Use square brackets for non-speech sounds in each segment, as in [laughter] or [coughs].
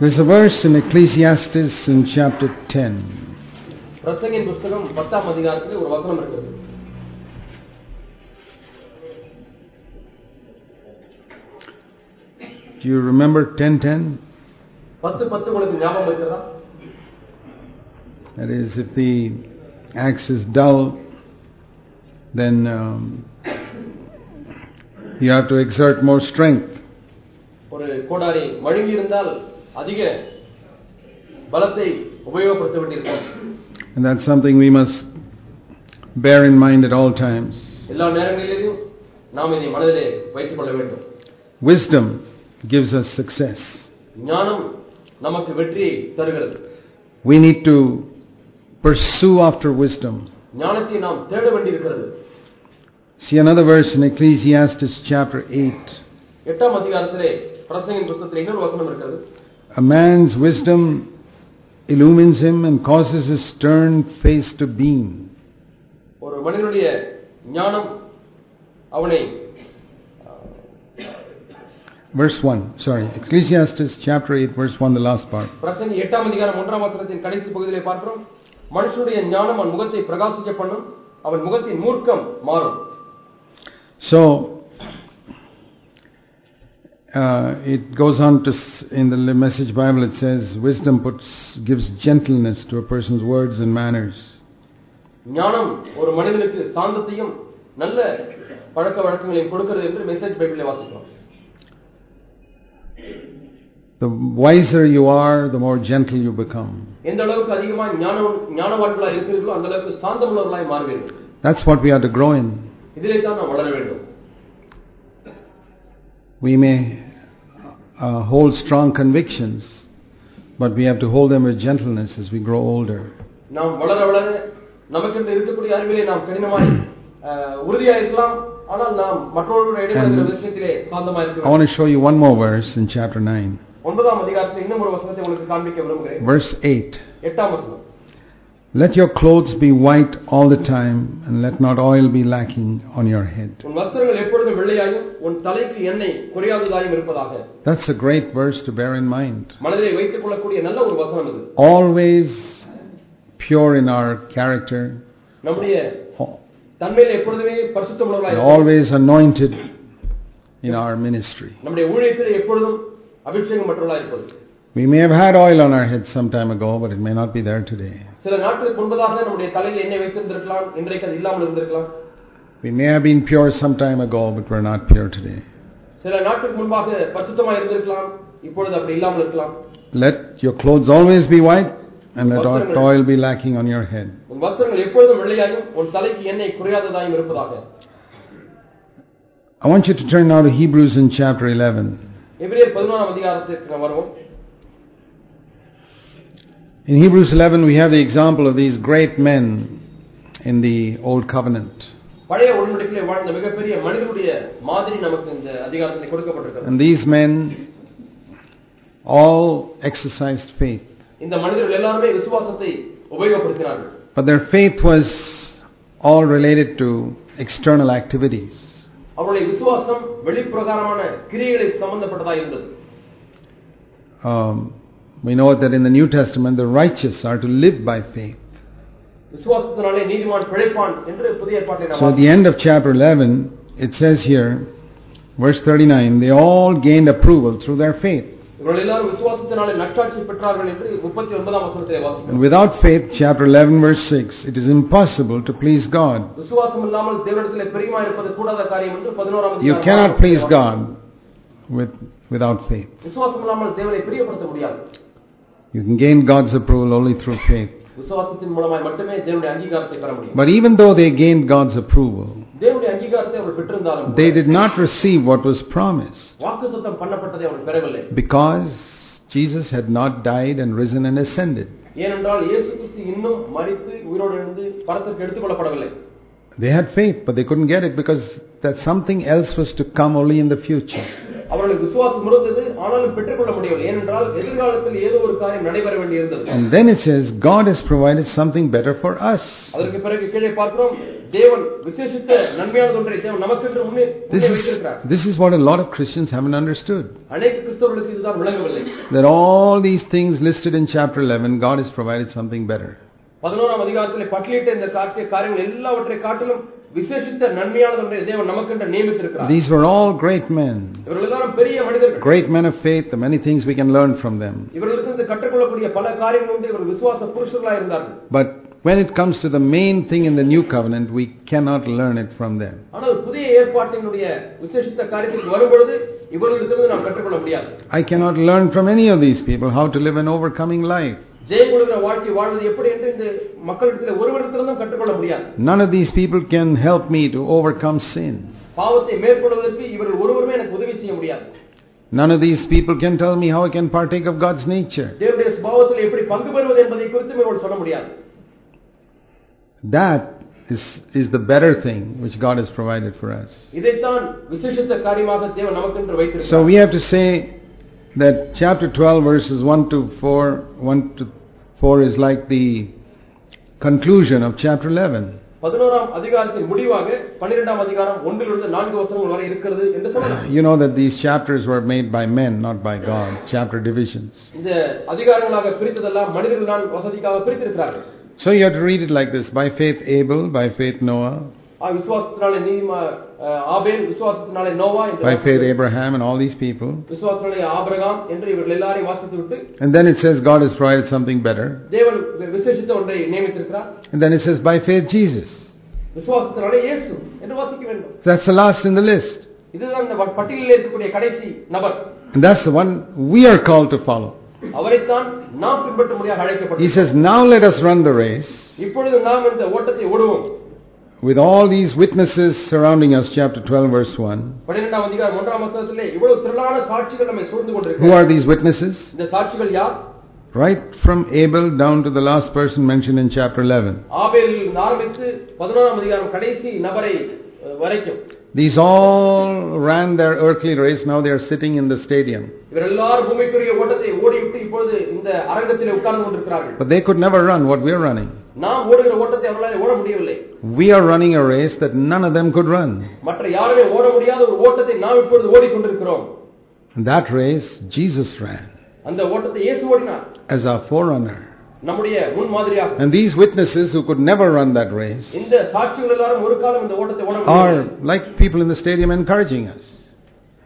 There's a verse in Ecclesiastes in chapter 10. பிரசங்கின் புஸ்தகம் பத்தாம் அதிகாரத்தில் ஒரு வசனம் இருக்கிறது Do you remember 1010? பத்து பத்து உங்களுக்கு ஞாபகம் இருக்கிறதா That is, if the axe is dull, then um, you have to exert more strength. ஒரு கோடாரி மழுங்கி இருந்தால் அதிக பலத்தை உபயோகப்படுத்த வேண்டியிருக்கும் And that's something we must bear in mind at all times. எல்லா நேரங்களிலும் நாம் இதை மனதிலே வைத்துக் கொள்ள வேண்டும் Wisdom gives us success. ஞானம் நமக்கு வெற்றியை தருகிறது We need to pursue after wisdom. ஞானத்தை நாம் தேட வேண்டியிருக்கிறது See another verse in Ecclesiastes chapter 8. எட்டாம் அதிகாரத்திலே பிரசங்கின் புஸ்தகத்தில் இன்னொரு வசனம் இருக்கிறது A man's wisdom illumines him and causes his stern face to beam. ஒரு மனிதனுடைய ஞானம் அவனை Verse 1, sorry, Ecclesiastes chapter 8, verse 1, the last part. பிரசங்கி எட்டாம் அதிகாரம் ஒன்றாம் வசனத்தின் கடைசி பகுதியிலே பார்க்கிறோம் மனுஷனுடைய ஞானம் அவன் முகத்தை பிரகாசிக்க பண்ணும் அவன் முகத்தின் மூர்க்கம் மாறும் So, uh, it goes on to, s- in the message Bible, it says, wisdom puts, gives gentleness to a person's words and manners. ஞானம் ஒரு மனிதனுக்கு சாந்தத்தையும் நல்ல பழக்க வழக்கங்களையும் கொடுக்கிறது என்று மெசேஜ் பைபிளை வாசிக்கிறோம் The wiser you are, the more gentle you become. எந்த அளவுக்கு அதிகமாக ஞான ஞானவான்களாய் இருக்கிறீர்களோ அந்த அளவுக்கு சாந்தமுள்ளவர்களாய் மாறுவீர்கள் That's what we are to grow in. இதிலே தான் நாம் வளர வேண்டும் We may uh, hold strong convictions, but we have to hold them with gentleness as we grow older. நாம் வளர வளர நமக்கென்று இருக்கக்கூடிய அறிவிலே நாம் கடினமாய் அஹ், உறுதியா இருக்கலாம் ஆனால் நாம் மற்றவர்களுடைய இடைவெளிகிற விஷயத்திலே சாந்தமா I இருக்கிறோம் want to show you one more verse in chapter 9, ஒன்பதாம் அதிகாரத்தில் இன்னும் ஒரு வசனத்தை உங்களுக்கு காண்பிக்க விரும்புகிறேன் verse 8. எட்டாம் வசனம் let your clothes be white all the time, and let not oil be lacking on your head. That's a great verse to bear in mind. Always pure in our character. Oh. Always anointed in our ministry. நம்முடைய ஊழியத்தில் எப்பொழுதும் அபிஷேகம் மற்றவர்களாய் இருப்பது We may have had oil on our head some time ago, but it may not be there today. சில நாட்களுக்கு முன்பதாக நம்முடைய தலையில் எண்ணெய் வைத்திருந்திருக்கலாம் இன்றைக்கு அது இல்லாமல் இருந்திருக்கலாம் We may have been pure some time ago, but we're not pure today. சில நாட்களுக்கு முன்பாக பரிசுத்தமாக இருந்திருக்கலாம் இப்பொழுது அப்படி இல்லாமல் இருக்கலாம் Let your clothes always be white, and let not oil be lacking on your head. உன் வஸ்திரங்கள் எப்பொழுதும் வெள்ளையாயும் உன் தலைக்கு எண்ணெய் குறையாததாயும் இருப்பதாக I want you to turn now to Hebrews in chapter 11. எபிரேயர் பதினோராம் அதிகாரத்திற்கு நாம் வருவோம் In Hebrews 11, we have the example of these great men in the Old Covenant. பழைய உடன்படிக்கையிலே வாழ்ந்த மிகப்பெரிய மனிதனுடைய மாதிரி நமக்கு இந்த அதிகாரத்தில் கொடுக்கப்பட்டிருக்கிறது And these men all exercised faith. இந்த மனிதர்கள் எல்லாருமே விசுவாசத்தை உபயோகப்படுத்தினார்கள் But their faith was all related to external activities. அவருடைய விசுவாசம் வெளிப்பிரகாரமான கிரியைகளை சம்பந்தப்பட்டதா இருந்தது Um, we know that in the New Testament, the righteous are to live by faith. விசுவாசத்தினாலே நீதிமான் பிழைப்பான் என்று புதிய ஏற்பாட்டை நாம் So at the end of chapter 11, it says here, verse 39, they all gained approval through their faith. இவர்கள் எல்லாரும் விசுவாசத்தினாலே நற்சாட்சி பெற்றார்கள் என்று முப்பத்தி ஒன்பதாம் வசனத்திலே And வாசிக்கிறோம் without faith, chapter 11, verse 6, it is impossible to please God. விசுவாசம் இல்லாமல் தேவனிடத்திலே பிரியமா இருப்பது கூடாத காரியம் என்று பதினோராம் You அதிகாரம் cannot ஆறாம் please வசனம். God with, without faith. விசுவாசம் இல்லாமல் தேவனை பிரியப்படுத்த முடியாது You can gain God's approval only through faith. விசுவாசத்தின் மூலமாய் மட்டுமே தேவனுடைய அங்கீகாரத்தை பெற முடியும் But even though they gained God's approval, தேவனுடைய அங்கீகாரத்தை அவர்கள் பெற்றிருந்தாலும் they did not receive what was promised வாக்குத்தத்தம் பண்ணப்பட்டதை அவர்கள் பெறவில்லை because Jesus had not died and risen and ascended. ஏனென்றால் இயேசு கிறிஸ்து இன்னும் மரித்து உயிரோடு இருந்து பரத்திற்கு எடுத்துக் கொள்ளப்படவில்லை They had faith, but they couldn't get it because that something else was to come only in the future. அவர்களுக்கு விசுவாசம் இருந்தது ஆனாலும் பெற்றுக்கொள்ள முடியவில்லை ஏனென்றால் எதிர்காலத்தில் ஏதோ ஒரு காரியம் நடைபெற வேண்டியிருந்தது And then it says, God has provided something better for us. அதற்கு பிறகு கீழே பார்க்கிறோம் தேவன் விசேஷித்த நன்மையானது ஒன்றை தேவன் நமக்கென்று முன்னே This முன்னே is, வைத்திருக்கிறார் this is what a lot of Christians haven't understood. அநேக கிறிஸ்தவர்களுக்கு இதுதான் விளங்கவில்லை That all these things listed in chapter 11, God has provided something better. பதினோராம் அதிகாரத்தில் பட்டியலிட்ட இந்த காட்டிய காரியங்கள் எல்லாவற்றை காட்டிலும் விசேஷித்த நன்மையானது ஒன்றை தேவன் நமக்கென்று நியமித்திருக்கிறார் These were all great men, இவர்கள் எல்லாரும் பெரிய மனிதர்கள் great men of faith, the many things we can learn from them. இவர்களுக்கு இருந்து கற்றுக்கொள்ளக்கூடிய பல காரியங்கள் உண்டு இவர்கள் விசுவாச புருஷர்களாக இருந்தார்கள் But when it comes to the main thing in the new covenant, we cannot learn it from them. ஆனால் புதிய ஏற்பாட்டினுடைய விசேஷித்த காரியத்துக்கு வரும்பொழுது இவர்களிடத்திலிருந்து நாம் கற்றுக்கொள்ள முடியாது I cannot learn from any of these people how to live an overcoming life. None of these people can help me to overcome sin. None of these people can tell me how I can partake of God's nature. That is, is the better thing which God has provided for us. So we have to say, that chapter 12 verses 1 to 4, 1 to 4 is like the conclusion of chapter 11. பதினோராம் அதிகாரத்தின் முடிவாக பன்னிரெண்டாம் அதிகாரம் ஒன்றிலிருந்து நான்கு வசனங்கள் வரை இருக்கிறது என்று சொல்லலாம் You know that these chapters were made by men, not by God, chapter divisions. இந்த அதிகாரங்களாக பிரித்ததெல்லாம் மனிதர்கள் தான் வசதிக்காக பிரித்திருக்கிறார்கள் So you have to read it like this by faith Abel, by faith Noah, ஆ, விசுவாசத்தினாலே நீதிமா by faith Abraham and all these people. And then it says God has provided something better. And then it says by faith Jesus. That's the last in the list. And that's the one we are called to follow. He says, Now let us run the race with all these witnesses surrounding us, chapter 12, verse 1. பன்னிரெண்டாம் அதிகாரம் ஒன்றாம் வசனத்திலே இவ்வளவு திரளான சாட்சிகள் நம்மை சூழ்ந்து Who கொண்டிருக்கிறார் are these witnesses? இந்த சாட்சிகள் யார் Right from Abel down to the last person mentioned in chapter 11. ஆபேலில் ஆரம்பித்து பதினோராம் அதிகாரம் கடைசி நபரை அஹ், வரைக்கும் These all ran their earthly race, now they are sitting in the stadium. இவர் எல்லாரும் பூமிக்குரிய ஓட்டத்தை ஓடிவிட்டு இப்பொழுது இந்த அரங்கத்திலே உட்கார்ந்து கொண்டிருக்கிறார்கள் But they could never run what we are running. நாம் ஓடுகிற ஓட்டத்தை அவர்களால் ஓட முடியவில்லை We are running a race that none of them could run. மற்ற யாருமே ஓட முடியாத ஒரு ஓட்டத்தை நாம் இப்பொழுது ஓடிக்கொண்டிருக்கிறோம் And that race, Jesus ran அந்த ஓட்டத்தை இயேசு ஓடினார் as our forerunner. நம்முடைய முன் மாதிரியாக And these witnesses who could never run that race இந்த சாட்சிகள் எல்லாரும் ஒரு காலம் இந்த ஓட்டத்தை ஓட முடியவில்லை. are like people in the stadium encouraging us.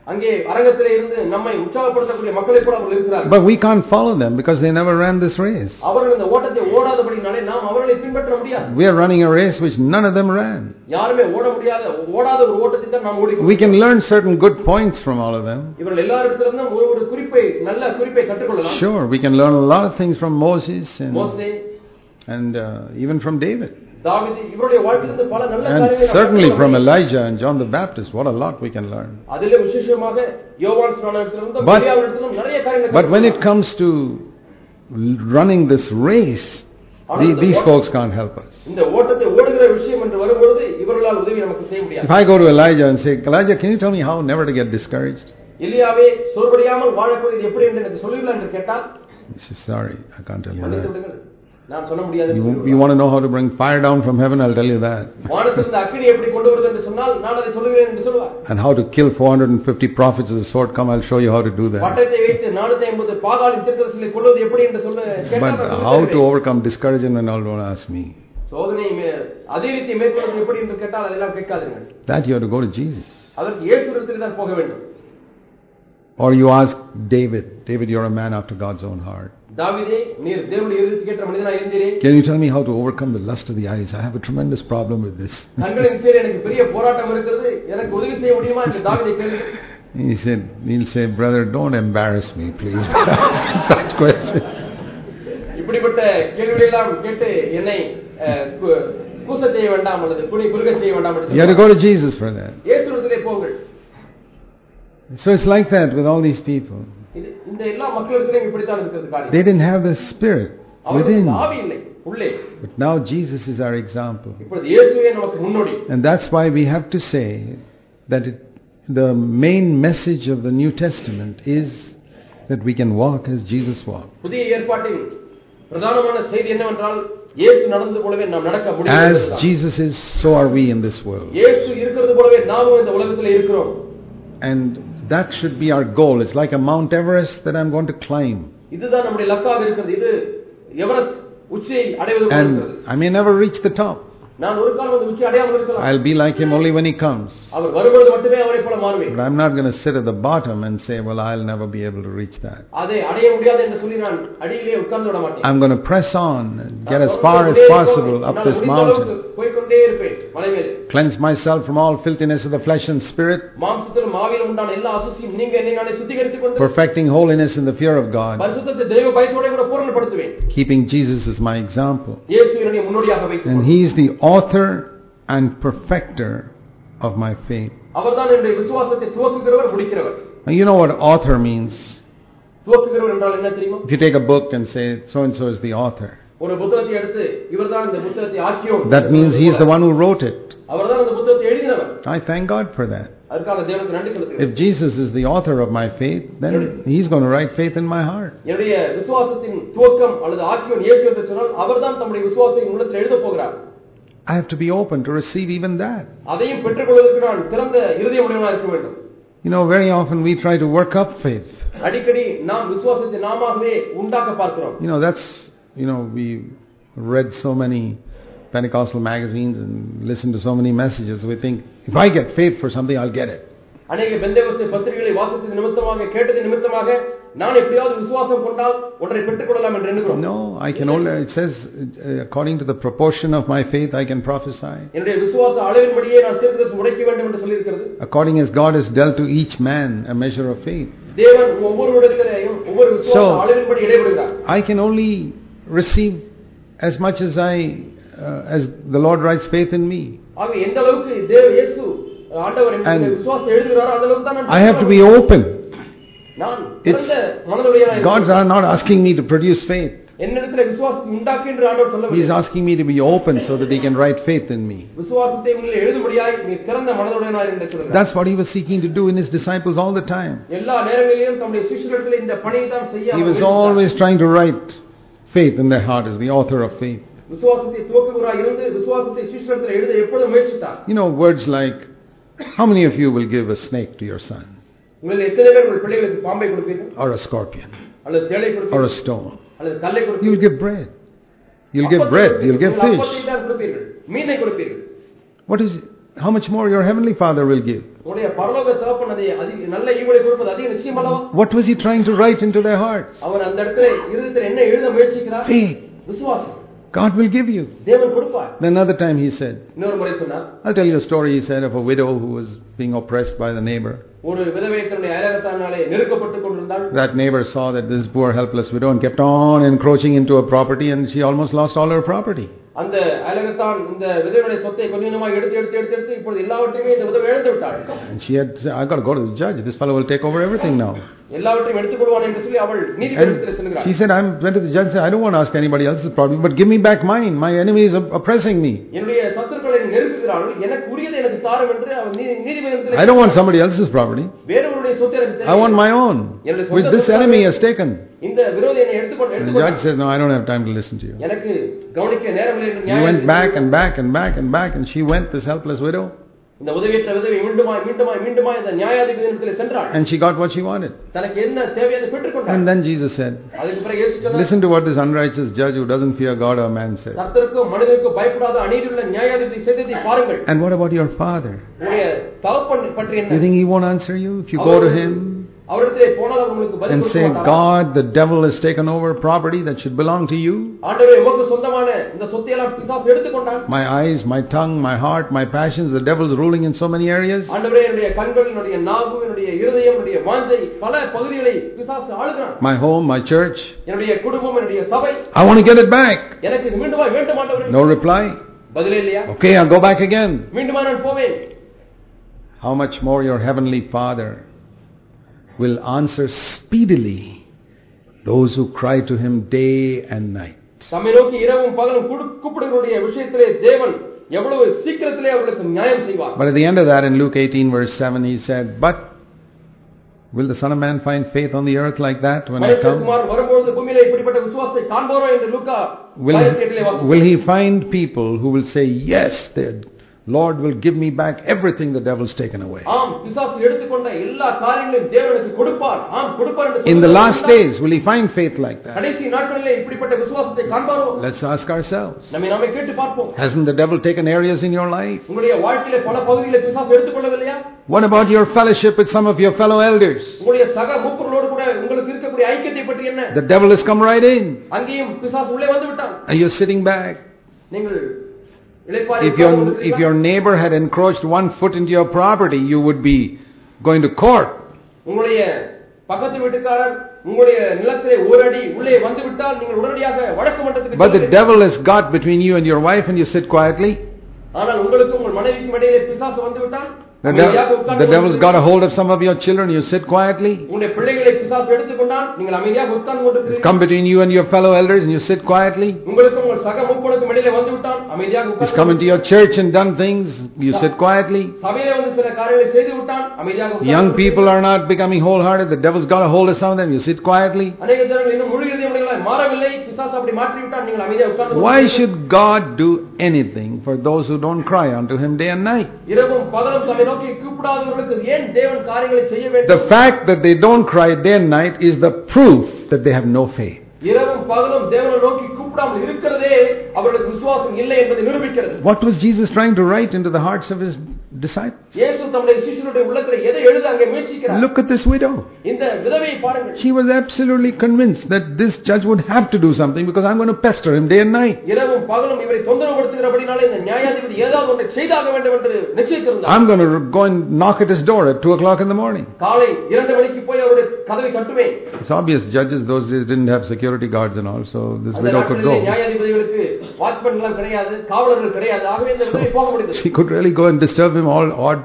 அங்கே அரங்கத்திலே இருந்து நம்மை உற்சாகப்படுத்தக்கூடிய மக்களை கூட அவர்கள் இருக்கிறார்கள் But we can't follow them because they never ran this race. அவர்கள் இந்த ஓட்டத்தை ஓடாதபடினாலே நாம் அவர்களை பின்பற்ற முடியாது We are running a race which none of them ran. யாருமே ஓட முடியாத ஓடாத ஒரு ஓட்டத்தை தான் நாம் ஓடி We can learn certain good points from all of them. இவர்கள் எல்லாரிடத்திலிருந்தும் ஒரு ஒரு குறிப்பை நல்ல குறிப்பை கற்றுக்கொள்ளலாம் Sure, we can learn a lot of things from Moses and, மோசே and uh, even from David. தாவீது இவருடைய வாழ்க்கையிலிருந்து பல நல்ல And காரியங்களை நாம் certainly கற்றுக்கொள்ள from முடியும். Elijah and John the Baptist. What a lot we can learn. அதிலே விசேஷமாக யோவான் ஸ்நானத்திலிருந்தும் But- பெரியாவிடத்திலும் நிறைய காரியங்களை But when it கற்றுக்கொள்ளலாம். comes to running this race, the, these folks can't help us. இந்த ஓட்டத்தை ஓடுகிற விஷயம் என்று வரும்பொழுது இவர்களால் உதவி நமக்கு செய்ய முடியாது If I go to Elijah and say, Elijah, can you tell me how never to get discouraged? இல்லையாவே சோர்வடையாமல் வாழக்கூடியது எப்படி என்று எனக்கு சொல்லுவீங்களா என்று கேட்டால் He says, sorry, I can't tell you மன்னித்து that. விடுங்கள் நான் சொல்ல முடியாது You, என்று you want to know how to bring fire down from heaven? I'll tell you that. வானத்திலிருந்து அக்கினி எப்படி கொண்டு வருது என்று சொன்னால் நான் அதை சொல்லுவேன் என்று சொல்லுவார் And how to kill 450 prophets with the sword, come, I'll show you how to do that. பட்டத்தை வைத்து நானூத்தி ஐம்பது பாகாலின் திருத்தரசிலை கொள்வது எப்படி என்று சொல்ல கேட்டால் But நான் how சொல்லித் to தருவேன். overcome discouragement and all, don't ask me. சோதனை மே- அதிரீத்தை மேற்கொள்வது எப்படி என்று கேட்டால் அதெல்லாம் கேட்காதீர்கள் That you have to go to Jesus. அதற்கு இயேசுவிடத்தில் தான் போக வேண்டும் Or you ask David, David, you're a man after God's own heart. தாவீதே நீர் தேவனுடைய இறுதிக்கு ஏற்ற மனிதனாக இருந்தீரே Can you tell me how to overcome the lust of the eyes? I have a tremendous problem with this. [laughs] [laughs] கண்களின் சேர் எனக்கு பெரிய போராட்டம் இருக்கிறது எனக்கு உதவி செய்ய முடியுமா என்று தாவீதை கேள்வி He said, he'll say, brother, don't embarrass me, please, by [laughs] asking such questions. இப்படிப்பட்ட கேள்விகளை எல்லாம் கேட்டு என்னை அஹ், கு- கூச செய்ய வேண்டாம் அல்லது குனி குறுக செய்ய வேண்டாம் என்று You have to சொல்லுவார். go to Jesus for that. இயேசுவிடத்திலே போங்கள் So it's like that with all these people. They didn't have the spirit within. But now Jesus is our example. And that's why we have to say that it, the main message of the New Testament is that we can walk as Jesus walked. As Jesus is, so are we in this world. And that should be our goal. It's like a Mount Everest that I'm going to climb. இதுதான் நம்முடைய லக்காக இருக்கிறது இது Everest உச்சியை அடைவது போல இருக்கிறது And I may never reach the top. நான் ஒரு காலம் அந்த உச்சி அடையாமல் இருக்கலாம் I'll be like him only when he comes. அவர் வரும்பொழுது மட்டுமே அவரை போல மாறுவேன் But I'm not going to sit at the bottom and say, well, I'll never be able to reach that. அதை அடைய முடியாது என்று சொல்லி நான் அடியிலே உட்கார்ந்து விட மாட்டேன் I'm going to press on and get நான் as far as தொடர்ந்து possible up நான் this முடிந்த mountain. அளவுக்கு போய்க்கொண்டே இருப்பேன் மலை மேலே Cleanse myself from all filthiness of the flesh and spirit, மாம்சத்திலும் ஆவியிலும் உண்டான எல்லா அசுசியும் நீங்க என்னை நானே சுத்திகரித்துக் கொண்டு perfecting holiness in the fear of God, பரிசுத்தத்தை தெய்வ பயத்தோட கூட பூரணப்படுத்துவேன் keeping Jesus as my example. இயேசு என்னுடைய முன்னோடியாக And வைத்து He is the author and perfecter of my faith. அவர்தான் என்னுடைய விசுவாசத்தை துவக்குகிறவர் முடிக்கிறவர் Now, you know what author means. துவக்குகிறவர் என்றால் என்ன தெரியுமா If you take a book and say, so and so is the author, That means he is the one who wrote it. I thank God for that. If Jesus is the author of my faith, then he's going to write faith in my heart. I have to be open to receive even that. You know, very often we try to work up faith. You know, that's you know, we read so many Pentecostal magazines and listened to so many messages. We think, if I get faith for something, I'll get it. அநேக பெந்தேகோஸ்தே பத்திரிகைகளை வாசித்தது நிமித்தமாக கேட்டது நிமித்தமாக நான் எப்படியாவது விசுவாசம் கொண்டால் ஒன்றை பெற்றுக்கொள்ளலாம் என்று எண்ணுகிறோம் No, I can only, it says, uh, according to the proportion of my faith, I can prophesy. என்னுடைய விசுவாச அளவின்படியே நான் தீர்க்கதரிசனம் உடைக்க வேண்டும் என்று சொல்லியிருக்கிறது According as God has dealt to each man a measure of faith. தேவன் ஒவ்வொருவரிடத்திலேயும் ஒவ்வொரு விசுவாச So- அளவின்படி இடைபடுகிறார் I can only receive as much as I, uh, as the Lord writes faith in me. And I have to be open. It's, God's not asking me to produce faith. He's asking me to be open so that he can write faith in me. That's what he was seeking to do in his disciples all the time. He was always trying to write Faith in their heart is the author of faith. You know, words like, How many of you will give a snake to your son? Or a scorpion? Or a stone? You will give bread. You'll give bread. You'll give fish. What is it? how much more your heavenly Father will give? உங்களுடைய பரலோக தகப்பன் அதை அதிக நல்ல ஈவுகளை கொடுப்பது அதிக நிச்சயம் அல்லவா What was He trying to write into their hearts? அவர் அந்த இடத்துல இருதயத்தில் என்ன எழுத முயற்சிக்கிறார் Faith. விசுவாசம் God will give you. தேவன் கொடுப்பார் Then another time He said, இன்னொரு முறை சொன்னார் I'll tell you a story He said of a widow who was being oppressed by the neighbor. ஒரு விதவை தன்னுடைய அயலகத்தானாலே நெருக்கப்பட்டுக் கொண்டிருந்தாள் That neighbor saw that this poor helpless widow and kept on encroaching into her property and she almost lost all her property. அந்த அயலகத்தான் இந்த விதவையுடைய சொத்தை கொஞ்சம் கொஞ்சமாக எடுத்து எடுத்து எடுத்து எடுத்து இப்பொழுது எல்லாவற்றையுமே இந்த விதவை இழந்து விட்டாள் And she had said, I've got to go to the judge. This fellow will take over everything now. எல்லாவற்றையும் எடுத்துக்கொள்வான் என்று சொல்லி அவள் நீதிபதிடத்தில் And செல்கிறாள் she said, I went to the judge and said, I don't want to ask anybody else's problem, but give me back mine. My enemy is oppressing me. என்னுடைய சத்துருக்களை நெருக்குகிறாள் எனக்கு உரியதை எனக்கு தாரும் என்று அவள் நீதி- நீதிபதிடத்தில் I don't want somebody else's property. வேறொருடைய சொத்தை எனக்கு I want தேவை. my own, which this enemy has taken. இந்த விரோதி என்னை எடுத்துக்கொண்டு And the எடுத்துக்கொண்டான். judge said, No, I don't have time to listen to you. எனக்கு கவனிக்க நேரமில்லை என்று He நியாயம் went back தீர்ப்பு and back and back and back, and she went, this helpless widow, இந்த உதவியற்ற விதவை மீண்டுமாய் மீண்டுமாய் மீண்டுமாய் இந்த நியாயாதிபதியிடத்தில் சென்றாள் and she got what she wanted. தனக்கு என்ன தேவையை அதை பெற்றுக்கொண்டாள் And then Jesus said, அதுக்கு பிறகு இயேசு சொன்னார் Listen to what this unrighteous judge who doesn't fear God or man said. கர்த்தருக்கும் மனிதனுக்கும் பயப்படாத அநீதியுள்ள நியாயாதிபதி செய்ததை பாருங்கள் And what about your father? உங்களுடைய தகப்பன் பற்றி You என்ன think he won't answer you if you go to him and say, God, the devil has taken over property that should belong to you. My eyes, my tongue, my heart, my passions, the devil is ruling in so many areas. My home, my church. I want to get it back. No reply. Okay, I'll go back again. How much more your heavenly Father? will answer speedily those who cry to him day and night. தம்மை நோக்கி இரவும் பகலும் குடு- கூப்பிடுகிறவருடைய விஷயத்திலே தேவன் எவ்வளவு சீக்கிரத்திலே அவர்களுக்கு நியாயம் செய்வார் But at the end of that, in Luke 18, verse 7, he said, But will the Son of Man find faith on the earth like that when I come? மனுஷகுமாரன் வரும்பொழுது பூமியிலே இப்படிப்பட்ட விசுவாசத்தை காண்போரோ என்று லூக்கா Will, பதினெட்டு எட்டிலே வாசிக்கிறோம். will he find people who will say, Yes, the Lord will give me back everything the devil's taken away. In the last days, will he find faith like that? Let's ask ourselves. Hasn't the devil taken areas in your life? What about your fellowship with some of your fellow elders? The devil has come right in. And you're sitting back. நீங்கள் இளைப்பாறி If your, if your neighbor had encroached one foot into your property, you would be going to court. உங்களுடைய பக்கத்து வீட்டுக்காரர் உங்களுடைய நிலத்திலே ஒரு அடி உள்ளே வந்து விட்டால் நீங்கள் உடனடியாக வழக்கு மன்றத்துக்கு But the செல்வீர்கள். devil has got between you and your wife, and you sit quietly. ஆனால் உங்களுக்கு உங்கள் மனைவிக்கும் இடையிலே பிசாசு வந்து விட்டால் the, de the devil's got a hold of some of your children. You sit quietly. It's come between you and your fellow elders and you sit quietly. It's come into your church and done things. You sit quietly. Young people are not becoming wholehearted. The devil's got a hold of some of them. You sit quietly. Why should God do anything for those who don't cry unto Him day and night? The fact that they don't cry day and night is the proof that they have no faith. What was Jesus trying to write into the hearts of his disciples? Look at this widow. She was absolutely convinced that this judge would have to do something because I'm going to pester him day and night. I'm going to go and knock at his door at 2 o'clock in the morning. It's obvious judges those days didn't have security guards and all, so this widow could go. So she could really go and disturb him all odd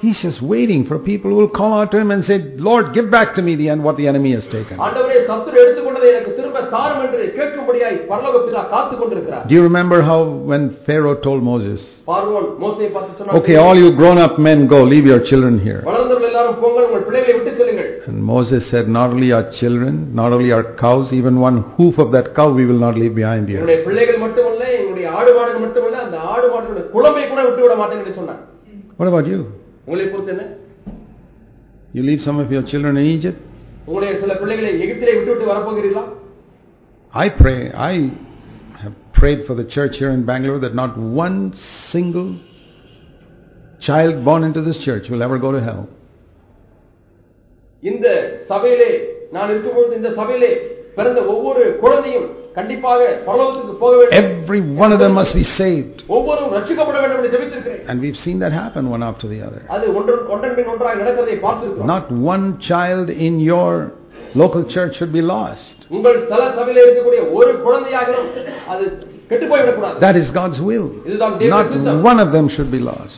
He's just waiting for people who will call out to him and say, Lord, give back to me the end what the enemy has taken. Do you remember how when Pharaoh told Moses, Okay, all you grown up men go, leave your children here. And Moses said, Not only our children, not only our cows, even one hoof of that cow we will not leave behind here. What about you? உங்களை பொறுத்து என்ன You leave some of your children in Egypt? உங்களுடைய சில பிள்ளைகளை எகிப்திலே விட்டு விட்டு வரப்போகிறீர்களா I pray, I have prayed for the church here in Bangalore that not one single child born into this church will ever go to hell. இந்த சபையிலே நான் இருக்கும்பொழுது இந்த சபையிலே பிறந்த ஒவ்வொரு குழந்தையும் கண்டிப்பாக பரலோகத்துக்கு போக வேண்டும் Every one of them must be saved. ஒவ்வொருவரும் ரட்சிக்கப்பட வேண்டும் என்று ஜெபித்திருக்கிறேன் And we've seen that happen one after the other. அது ஒன்றன் ஒன்றன் பின் ஒன்றாக நடக்கிறதை பார்த்திருக்கிறோம் Not one child in your local church should be lost. உங்கள் ஸ்தல சபையில இருக்கக்கூடிய ஒரு குழந்தையாகிலும் அது கெட்டு போய்விடக்கூடாது That is God's will. இதுதான் தேவ Not சித்தம். one of them should be lost.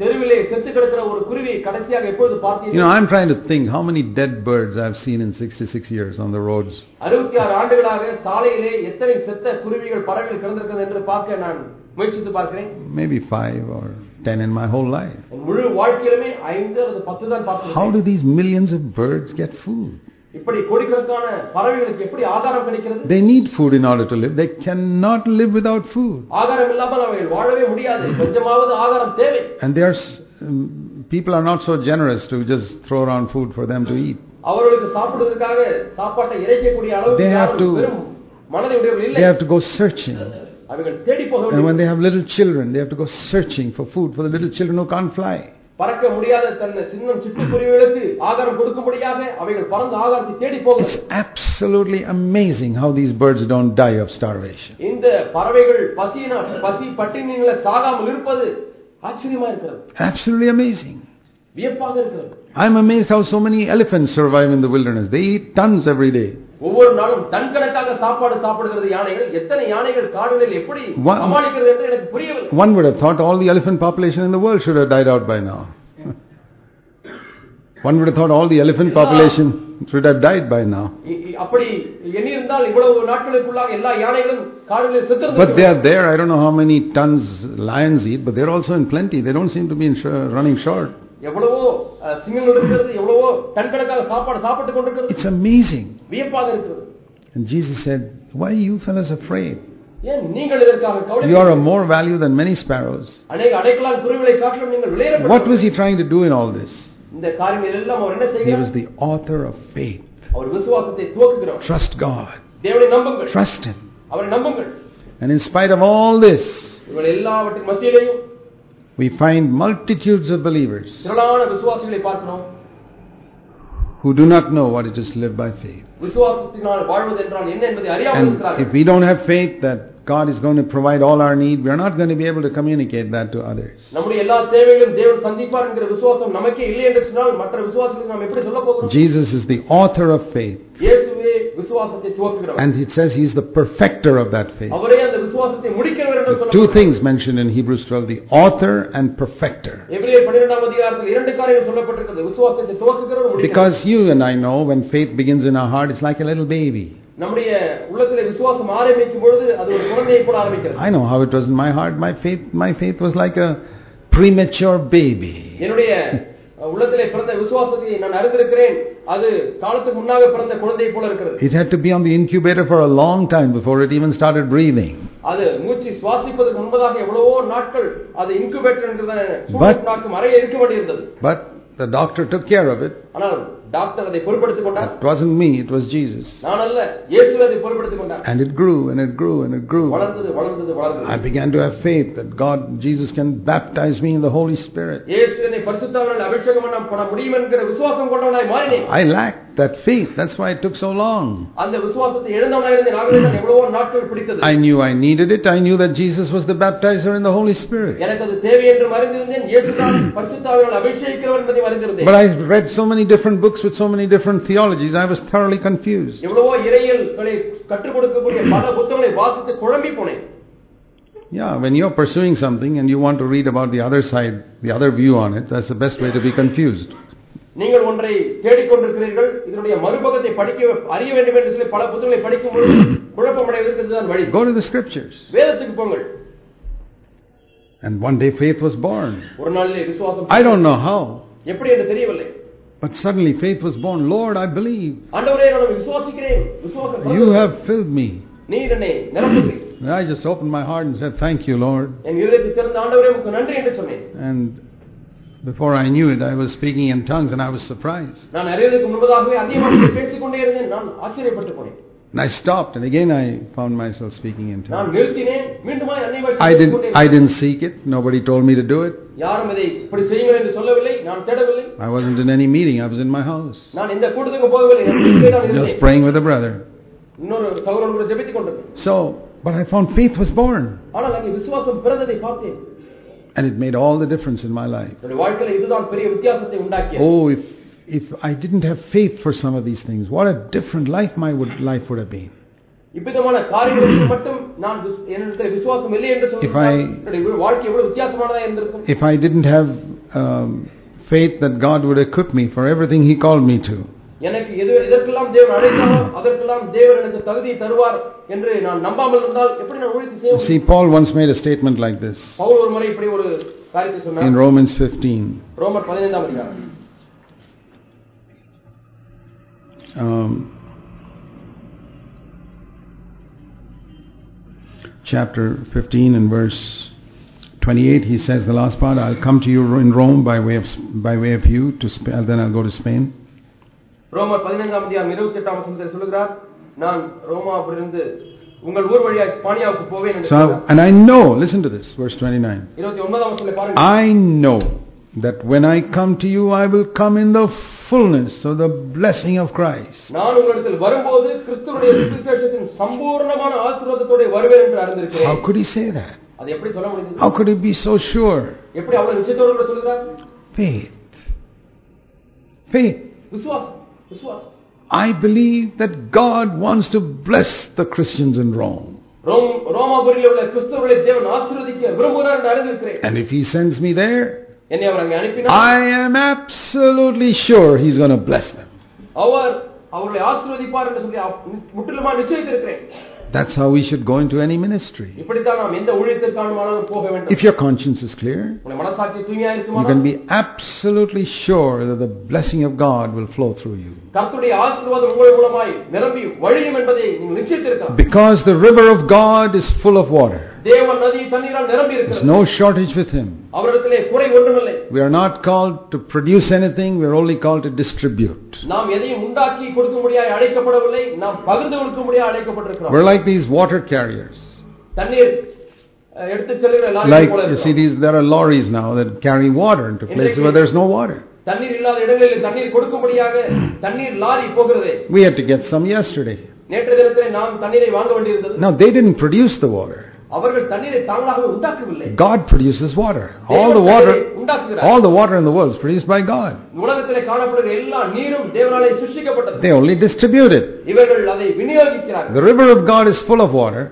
தெருவிலே செத்து கிடக்கிற ஒரு குருவியை கடைசியாக எப்பொழுது You know, பார்த்தீர்கள் I'm trying to think how many dead birds I've seen in 66 years on the roads. அறுபத்தி ஆறு ஆண்டுகளாக சாலையிலே எத்தனை செத்த குருவிகள் பறவைகள் கிடந்திருக்கிறது என்று பார்க்க நான் முயற்சித்து பார்க்கிறேன் Maybe five or ten in my whole life. என் முழு வாழ்க்கையிலுமே ஐந்து அல்லது பத்து தான் How பார்க்கிறேன் do these millions of birds get food? They need food in order to live. They cannot live without food. And there's um, people are not so generous to just throw around food for them to eat. They have to, they have to go searching. And when they have little children, they have to go searching for food for the little children who can't fly. பறக்க முடியாத தன் சின்ன சிட்டுக்குருவிகளுக்கு ஆகாரம் கொடுக்கும்படியாக அவைகள் பறந்து ஆகாரத்தை தேடி போகும் It's absolutely amazing how these birds don't die of starvation. இந்த பறவைகள் பசியின பசி பட்டினிகளை சாகாமல் இருப்பது ஆச்சரியமா இருக்கிறது Absolutely amazing. வியப்பாக இருக்கிறது I'm amazed how so many elephants survive in the wilderness. They eat tons every day. ஒவ்வொரு நாளும் டன் கணக்காக சாப்பாடு சாப்பிடுகிறது யானைகள் எத்தனை யானைகள் காடுகளில் எப்படி One- சமாளிக்கிறது என்று எனக்கு புரியவில்லை One would have thought all the elephant population in the world should have died out by now. [laughs] One would have thought all the elephant population should have died by now. இ- இ- அப்படி எண்ணியிருந்தால் இவ்வளவு நாட்களுக்குள்ளாக எல்லா யானைகளும் காடுகளில் But they செத்து are there. I don't know how many tons lions eat, but they're also in plenty. They don't seem to be in sh- running short. எவ்வளவோ அஹ், சிங்கங்கள் இருக்கிறது எவ்வளவோ டன் கணக்காக சாப்பாடு சாப்பிட்டுக் கொண்டிருக்கிறது It's amazing. வியப்பாக இருக்கிறது And Jesus said, Why are you fellows afraid? ஏன் நீங்கள் இதற்காக கவலை You are of more value than many sparrows. அநேக அடைக்கலான் குருவிகளை காட்டிலும் நீங்கள் What விளையாட was he trying to do in all this? இந்த காரியங்கள் எல்லாம் அவர் என்ன He செய்கிறார் was the author of faith. அவர் விசுவாசத்தை துவக்குகிறவர் Trust God. தேவனை நம்புங்கள் Trust Him. அவரை நம்புங்கள் And in spite of all this, இவள் எல்லாவற்றின் மத்தியிலேயும் we find multitudes of believers திரளான விசுவாசிகளை பார்க்கிறோம் who do not know what it is to live by faith. விசுவாசத்தினால் வாழ்வது என்றால் என்ன என்பதை அறியாமல் And இருக்கிறார்கள் if we don't have faith that God is going to provide all our need, we are not going to be able to communicate that to others. நம்முடைய எல்லா தேவைகளும் தேவன் சந்திப்பார் என்கிற விசுவாசம் நமக்கே இல்லை என்று சொன்னால் மற்ற விசுவாசிகளுக்கு நாம் எப்படி சொல்ல போகிறோம் Jesus is the author of faith. இயேசுவே விசுவாசத்தை துவக்குகிறவர் And it says He's the perfecter of that faith. அவரே அந்த விசுவாசத்தை முடிக்கிறவர் என்று Two சொல்ல things mentioned in Hebrews 12 the author and perfecter. எபிரேயர் 12ஆம் அதிகாரத்தில் இரண்டு காரியங்கள் சொல்லப்பட்டிருக்கிறது விசுவாசத்தை துவக்குகிறவர் முடிக்கிறவர் Because you and I know when faith begins in our heart, it's like a little baby. நம்முடைய உள்ளத்திலே விசுவாசம் ஆரம்பிக்கும் பொழுது அது ஒரு குழந்தையை போல ஆரம்பிக்கிறது I know how it was in my heart. My faith, my faith was like a premature baby. என்னுடைய அஹ், [laughs] உள்ளத்திலே பிறந்த விசுவாசத்தை நான் அறிந்திருக்கிறேன் அது காலத்துக்கு முன்னாக பிறந்த குழந்தை போல இருக்கிறது It had to be on the incubator for a long time before it even started breathing. அது மூச்சு சுவாசிப்பதற்கு முன்பதாக எவ்வளவோ நாட்கள் அது இன்குபேட்டர் என்கிற But- நாட்டும் அறைய இருக்க வேண்டியிருந்தது But the doctor took care of it. ஆனால் டாக்டர் அதை பொறுப்படுத்திக் கொண்டார் It wasn't me, it was Jesus. நான் அல்ல இயேசு அதை பொறுப்படுத்திக் கொண்டார் And it grew and it grew and it grew. வளர்ந்தது வளர்ந்தது I வளர்ந்தது began to have faith that God, Jesus can baptize me in the Holy Spirit. இயேசு என்னை பரிசுத்தவனால் அபிஷேகம் பண்ண பண்ண முடியும் என்கிற விசுவாசம் கொண்டவனாய் மாறினேன் I lacked that faith. That's why it took so long. அந்த விசுவாசத்தை இழந்தவனாய் இருந்தேன் ஆகவே தான் எவ்வளவோ நாட்கள் பிடித்தது I knew I needed it. I knew that Jesus was the baptizer in the Holy Spirit. எனக்கு அது தேவை என்று அறிந்திருந்தேன் இயேசு தான் பரிசுத்தாவினால் அபிஷேகிக்கிறவர் என்பதை அறிந்திருந்தேன் But I read so many different books with so many different theologies, I was thoroughly confused. எவ்வளவோ இறையல்களை கற்றுக் கொடுக்கக்கூடிய பல புத்தகங்களை வாசித்து குழம்பி போனேன் Yeah, when you're pursuing something and you want to read about the other side, the other view on it, that's the best way to be confused. நீங்கள் ஒன்றை தேடிக்கொண்டிருக்கிறீர்கள் இதனுடைய மறுபக்கத்தை படிக்க அறிய வேண்டும் என்று சொல்லி பல புத்தகங்களை படிக்கும் பொழுது [coughs] குழப்பமடைவதற்கு இதுதான் வழி Go to the scriptures. வேதத்துக்கு போங்கள் And one day faith was born. ஒரு நாளிலே விசுவாசம் I don't know how, எப்படி என்று தெரியவில்லை But suddenly faith was born. Lord, I believe. You have filled me. I just opened my heart and said, Thank you, Lord. And before I knew it, I was speaking in tongues and I was surprised. And I stopped, and again I found myself speaking in tongues. I didn't, I didn't seek it. Nobody told me to do it. I wasn't in any meeting. I was in my house. Just praying with a brother. So, but I found faith was born. And it made all the difference in my life. Oh, if if I didn't have faith for some of these things, what a different life my would, life would have been. இவ்விதமான காரியங்களுக்கு மட்டும் நான் விஸ்- என்னிடத்தில் விசுவாசம் இல்லை என்று If I- சொன்னால் என்னுடைய வாழ்க்கை எவ்வளவு வித்தியாசமானதா இருந்திருக்கும் If I didn't have um, faith that God would equip me for everything He called me to, எனக்கு எது எதற்கெல்லாம் தேவன் அழைத்தாரோ அதற்கெல்லாம் தேவன் எனக்கு தகுதி தருவார் என்று நான் நம்பாமல் இருந்தால் எப்படி நான் ஊழியத்தை செய்ய முடியும்? see, Paul once made a statement like this Pavul ஒரு முறை இப்படி ஒரு காரியத்தை in சொன்னார் Romans 15. ரோமர் பதினைந்தாம் அதிகாரம் um, chapter 15 and verse 28, he says the last part, I'll come to you in Rome by way of, by way of you, to Sp- and then I'll go to Spain. ரோமர் பதினைந்தாம் அதிகாரம் இருபத்தி எட்டாம் வசனத்தில் சொல்லுகிறார் நான் ரோமாவிலிருந்து உங்கள் ஊர் வழியாக ஸ்பானியாவுக்கு போவேன் என்று So, சொல்கிறார். and I know, listen to this, verse 29. இருபத்தி ஒன்பதாம் வசனத்தை பாருங்க I know that when I come to you, I will come in the fullness of the blessing of Christ. How could he say that? How could he be so sure? Faith. Faith. I believe that God wants to bless the Christians in Rome. And if he sends me there, என்னை அவர் அங்கே அனுப்பினார் I am absolutely sure he's going to bless them. அவர் அவர்களை ஆசீர்வதிப்பார் என்று சொல்லி அப்- முற்றிலுமா நிச்சயித்திருக்கிறேன் That's how we should go into any ministry. இப்படித்தான் நாம் எந்த ஊழியத்திற்கானுமானாலும் போக வேண்டும் If your conscience is clear, உங்களுடைய மனசாட்சி தூய்மையா you இருக்குமா can be absolutely sure that the blessing of God will flow through you. கர்த்தருடைய ஆசீர்வாதம் உங்கள் மூலமாய் நிரம்பி வழியும் என்பதை நீங்கள் நிச்சயித்திருக்கலாம் Because the river of God is full of water. தேவன் நதி தண்ணீரால் நிரம்பி There's இருக்கிறது no shortage with him. அவரிடத்திலே குறை ஒன்றுமில்லை We are not called to produce anything, we are only called to distribute. நாம் எதையும் உண்டாக்கி கொடுக்க முடியாது அழைக்கப்படவில்லை நாம் பகிர்ந்து கொடுக்க முடியாது அழைக்கப்பட்டிருக்கிறோம் We're like these water carriers. தண்ணீர் அஹ், எடுத்துச் செல்கிற Like, லாரிகள் போல you see, இருக்கிறோம். these, there are lorries now that carry water into places where there's no water. தண்ணீர் இல்லாத இடங்களில் தண்ணீர் கொடுக்கும்படியாக தண்ணீர் லாரி போகிறது We had to get some yesterday. நேற்று தினத்திலே நாம் தண்ணீரை வாங்க வேண்டியிருந்தது Now, they didn't produce the water. God produces water. All the water, all the water in the world is produced by God. They only distribute it. The river of God is full of water.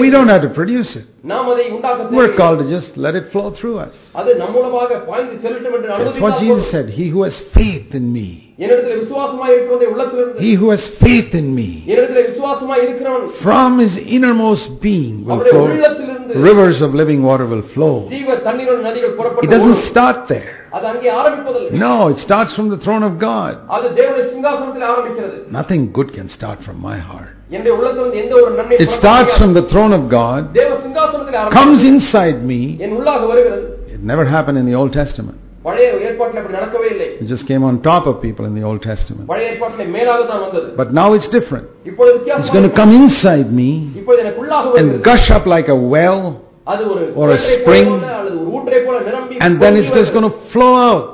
We don't have to produce it. நாம் அதை உண்டாக்க We're தேவையில்லை. called to just let it flow through us. அது நம் மூலமாக பாய்ந்து செல்லட்டும் என்று That's what அனுமதித்தால் Jesus போதும். said. He who has faith in me, என்னிடத்தில் விசுவாசமாய் இருக்கிறவனுடைய உள்ளத்திலிருந்து he who has faith in me, என்னிடத்தில் விசுவாசமாய் இருக்கிறவன் from his innermost being will அவருடைய flow. உள்ளத்திலிருந்து Rivers of living water will flow. ஜீவ தண்ணீரோட நதிகள் It புறப்பட்டு doesn't ஓடும். start there. அது அங்கே ஆரம்பிப்பதில்லை No, it starts from the throne of God. அது தேவனுடைய சிங்காசனத்தில் ஆரம்பிக்கிறது Nothing good can start from my heart. It starts from the throne of God, comes inside me. It never happened in the Old Testament. It just came on top of people in the Old Testament. But now it's different. It's going to come inside me and gush up like a well or a spring, and then it's just going to flow out.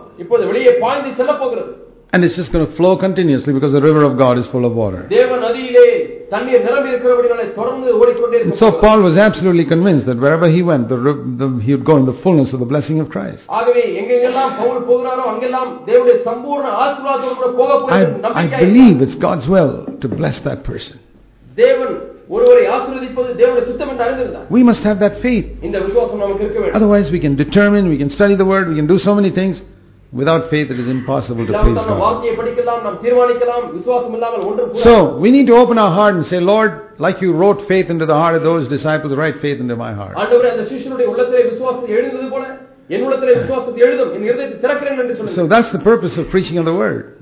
And it's just going to flow continuously because the river of God is full of water. And so Paul was absolutely convinced that wherever he went, the, the, he would go in the fullness of the blessing of Christ. I, I believe it's God's will to bless that person. We must have that faith. Otherwise, we can determine, we can study the word, we can do so many things. Without faith, it is impossible to please God. So, we need to open our heart and say, Lord, like you wrote faith into the heart of those disciples, write faith into my heart. [laughs] So that's the purpose of preaching of the word.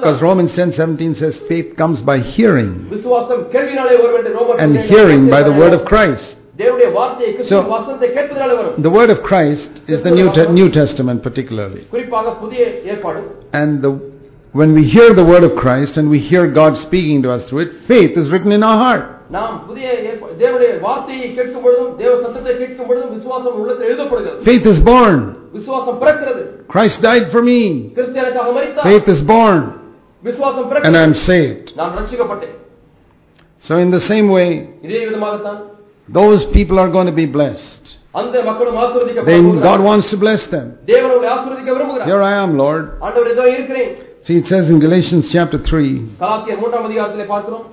Because Romans 10 17 says, faith comes by hearing, and hearing by the word of Christ. So, the word of Christ is the New, New Testament particularly. And the, when we hear the word of Christ and we hear God speaking to us through it, faith is written in our heart. Faith is born. Christ died for me. Faith is born. And I am saved. So, in the same way, those people are going to be blessed. அந்த மக்களும் Then God ஆசீர்வதிக்கப்பட்டார்கள் wants to bless them. தேவன் உங்களை ஆசீர்வதிக்க விரும்புகிறார் Here I am, Lord. ஆண்டவர் இதோ இருக்கிறேன் See, it says in Galatians chapter 3 கலாத்தியர் மூன்றாம் அதிகாரத்திலே பார்க்கிறோம்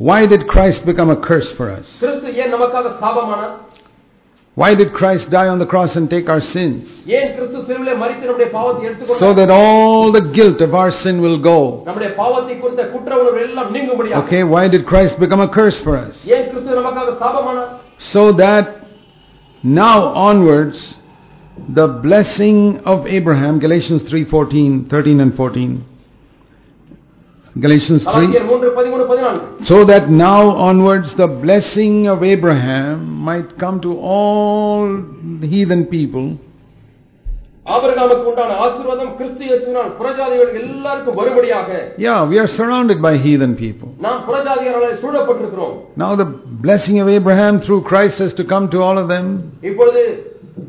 why did Christ become a curse for us? கிறிஸ்து ஏன் நமக்காக சாபமானார் Why did Christ die on the cross and take our sins? So that all the guilt of our sin will go. Okay, why did Christ become a curse for us? So that now onwards the blessing of Abraham Galatians 3:14 13 and 14 Galatians 3 கலாத்தியர் மூன்று பதிமூணு பதினான்கு so that now onwards the blessing of Abraham might come to all heathen people ஆபிரகாமுக்கு உண்டான ஆசீர்வாதம் கிறிஸ்து இயேசுவினால் புறஜாதிகள் எல்லாருக்கும் வரும்படியாக yeah we are surrounded by heathen people நாம் புறஜாதிகளால் சூழப்பட்டிருக்கிறோம் now the blessing of Abraham through Christ has to come to all of them இப்பொழுது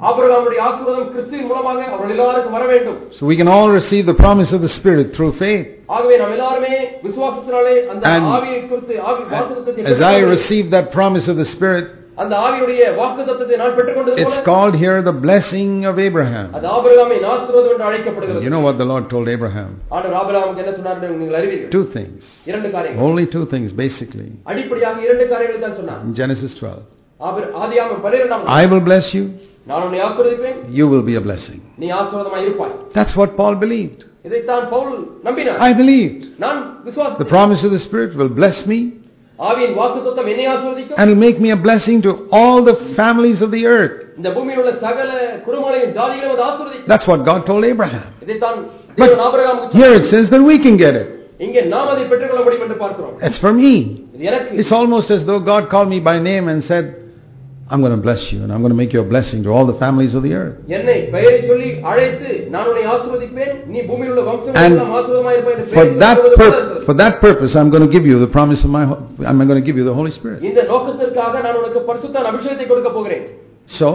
ஆபிரகாமுடைய ஆசீர்வாதம் கிறிஸ்துவின் மூலமாக அவர்கள் எல்லாருக்கும் வர வேண்டும் so we can all receive the promise of the spirit through faith ஆகவே நாம் எல்லாருமே விசுவாசத்தினாலே அந்த And- ஆவியை குறித்து ஆவி வாக்குத்தத்தத்தை as I பெற்றுக்கொள்ள- receive that promise of the spirit அந்த ஆவியுடைய வாக்குத்தத்தத்தை நான் பெற்றுக்கொண்டது it's போல called here the blessing of Abraham அது ஆபிரகாமின் ஆசீர்வாதம் என்று அழைக்கப்படுகிறது you know what the Lord told Abraham ஆண்டவர் ஆபிரகாமுக்கு என்ன சொன்னார் என்று நீங்கள் அறிவீர்கள் two things இரண்டு காரியங்கள் only two things basically அடிப்படையாக இரண்டு காரியங்களை தான் சொன்னார் in Genesis 12 ஆபிர- ஆதியாகமம் பன்னிரெண்டாம் I will bless you நான் உன்னை ஆசீர்வதிப்பேன் you will be a blessing நீ ஆசீர்வாதமாய் இருப்பாய் that's what Paul believed இதைத்தான் பவுல் நம்பினார் I believed நான் the விசுவாசம் promise of the spirit will bless me ஆவியின் வாக்குத்தத்தம் என்னை ஆசீர்வதிக்கும் and will make me a blessing to all the families of the earth இந்த பூமியில் உள்ள சகல குடும்பங்களையும் ஜாதிகளையும் அது ஆசீர்வதிக்கும் that's what God told Abraham இதைத்தான் But தேவன் ஆபிரகாமுக்கு here சொன்னார். it says that we can get it இங்கே நாம் அதை பெற்றுக்கொள்ள முடியும் என்று பார்க்கிறோம் it's for me இது எனக்கு It's almost as though God called me by name and said, I'm going to bless you and I'm going to make you a blessing to all the families of the earth. என்னை பெயரை சொல்லி அழைத்து நான் உன்னை ஆசீர்வதிப்பேன் நீ பூமியில் உள்ள வம்சங்கள் And எல்லாம் ஆசீர்வாதமாய் இருப்பாய் என்று For பெயரை that, சொல்வது போல pur- இருக்கிறது. for that purpose, I'm going to give you the promise of my, ho- I'm going to give you the Holy Spirit. இந்த நோக்கத்திற்காக நான் உனக்கு பரிசுத்த அபிஷேகத்தை கொடுக்க போகிறேன் So,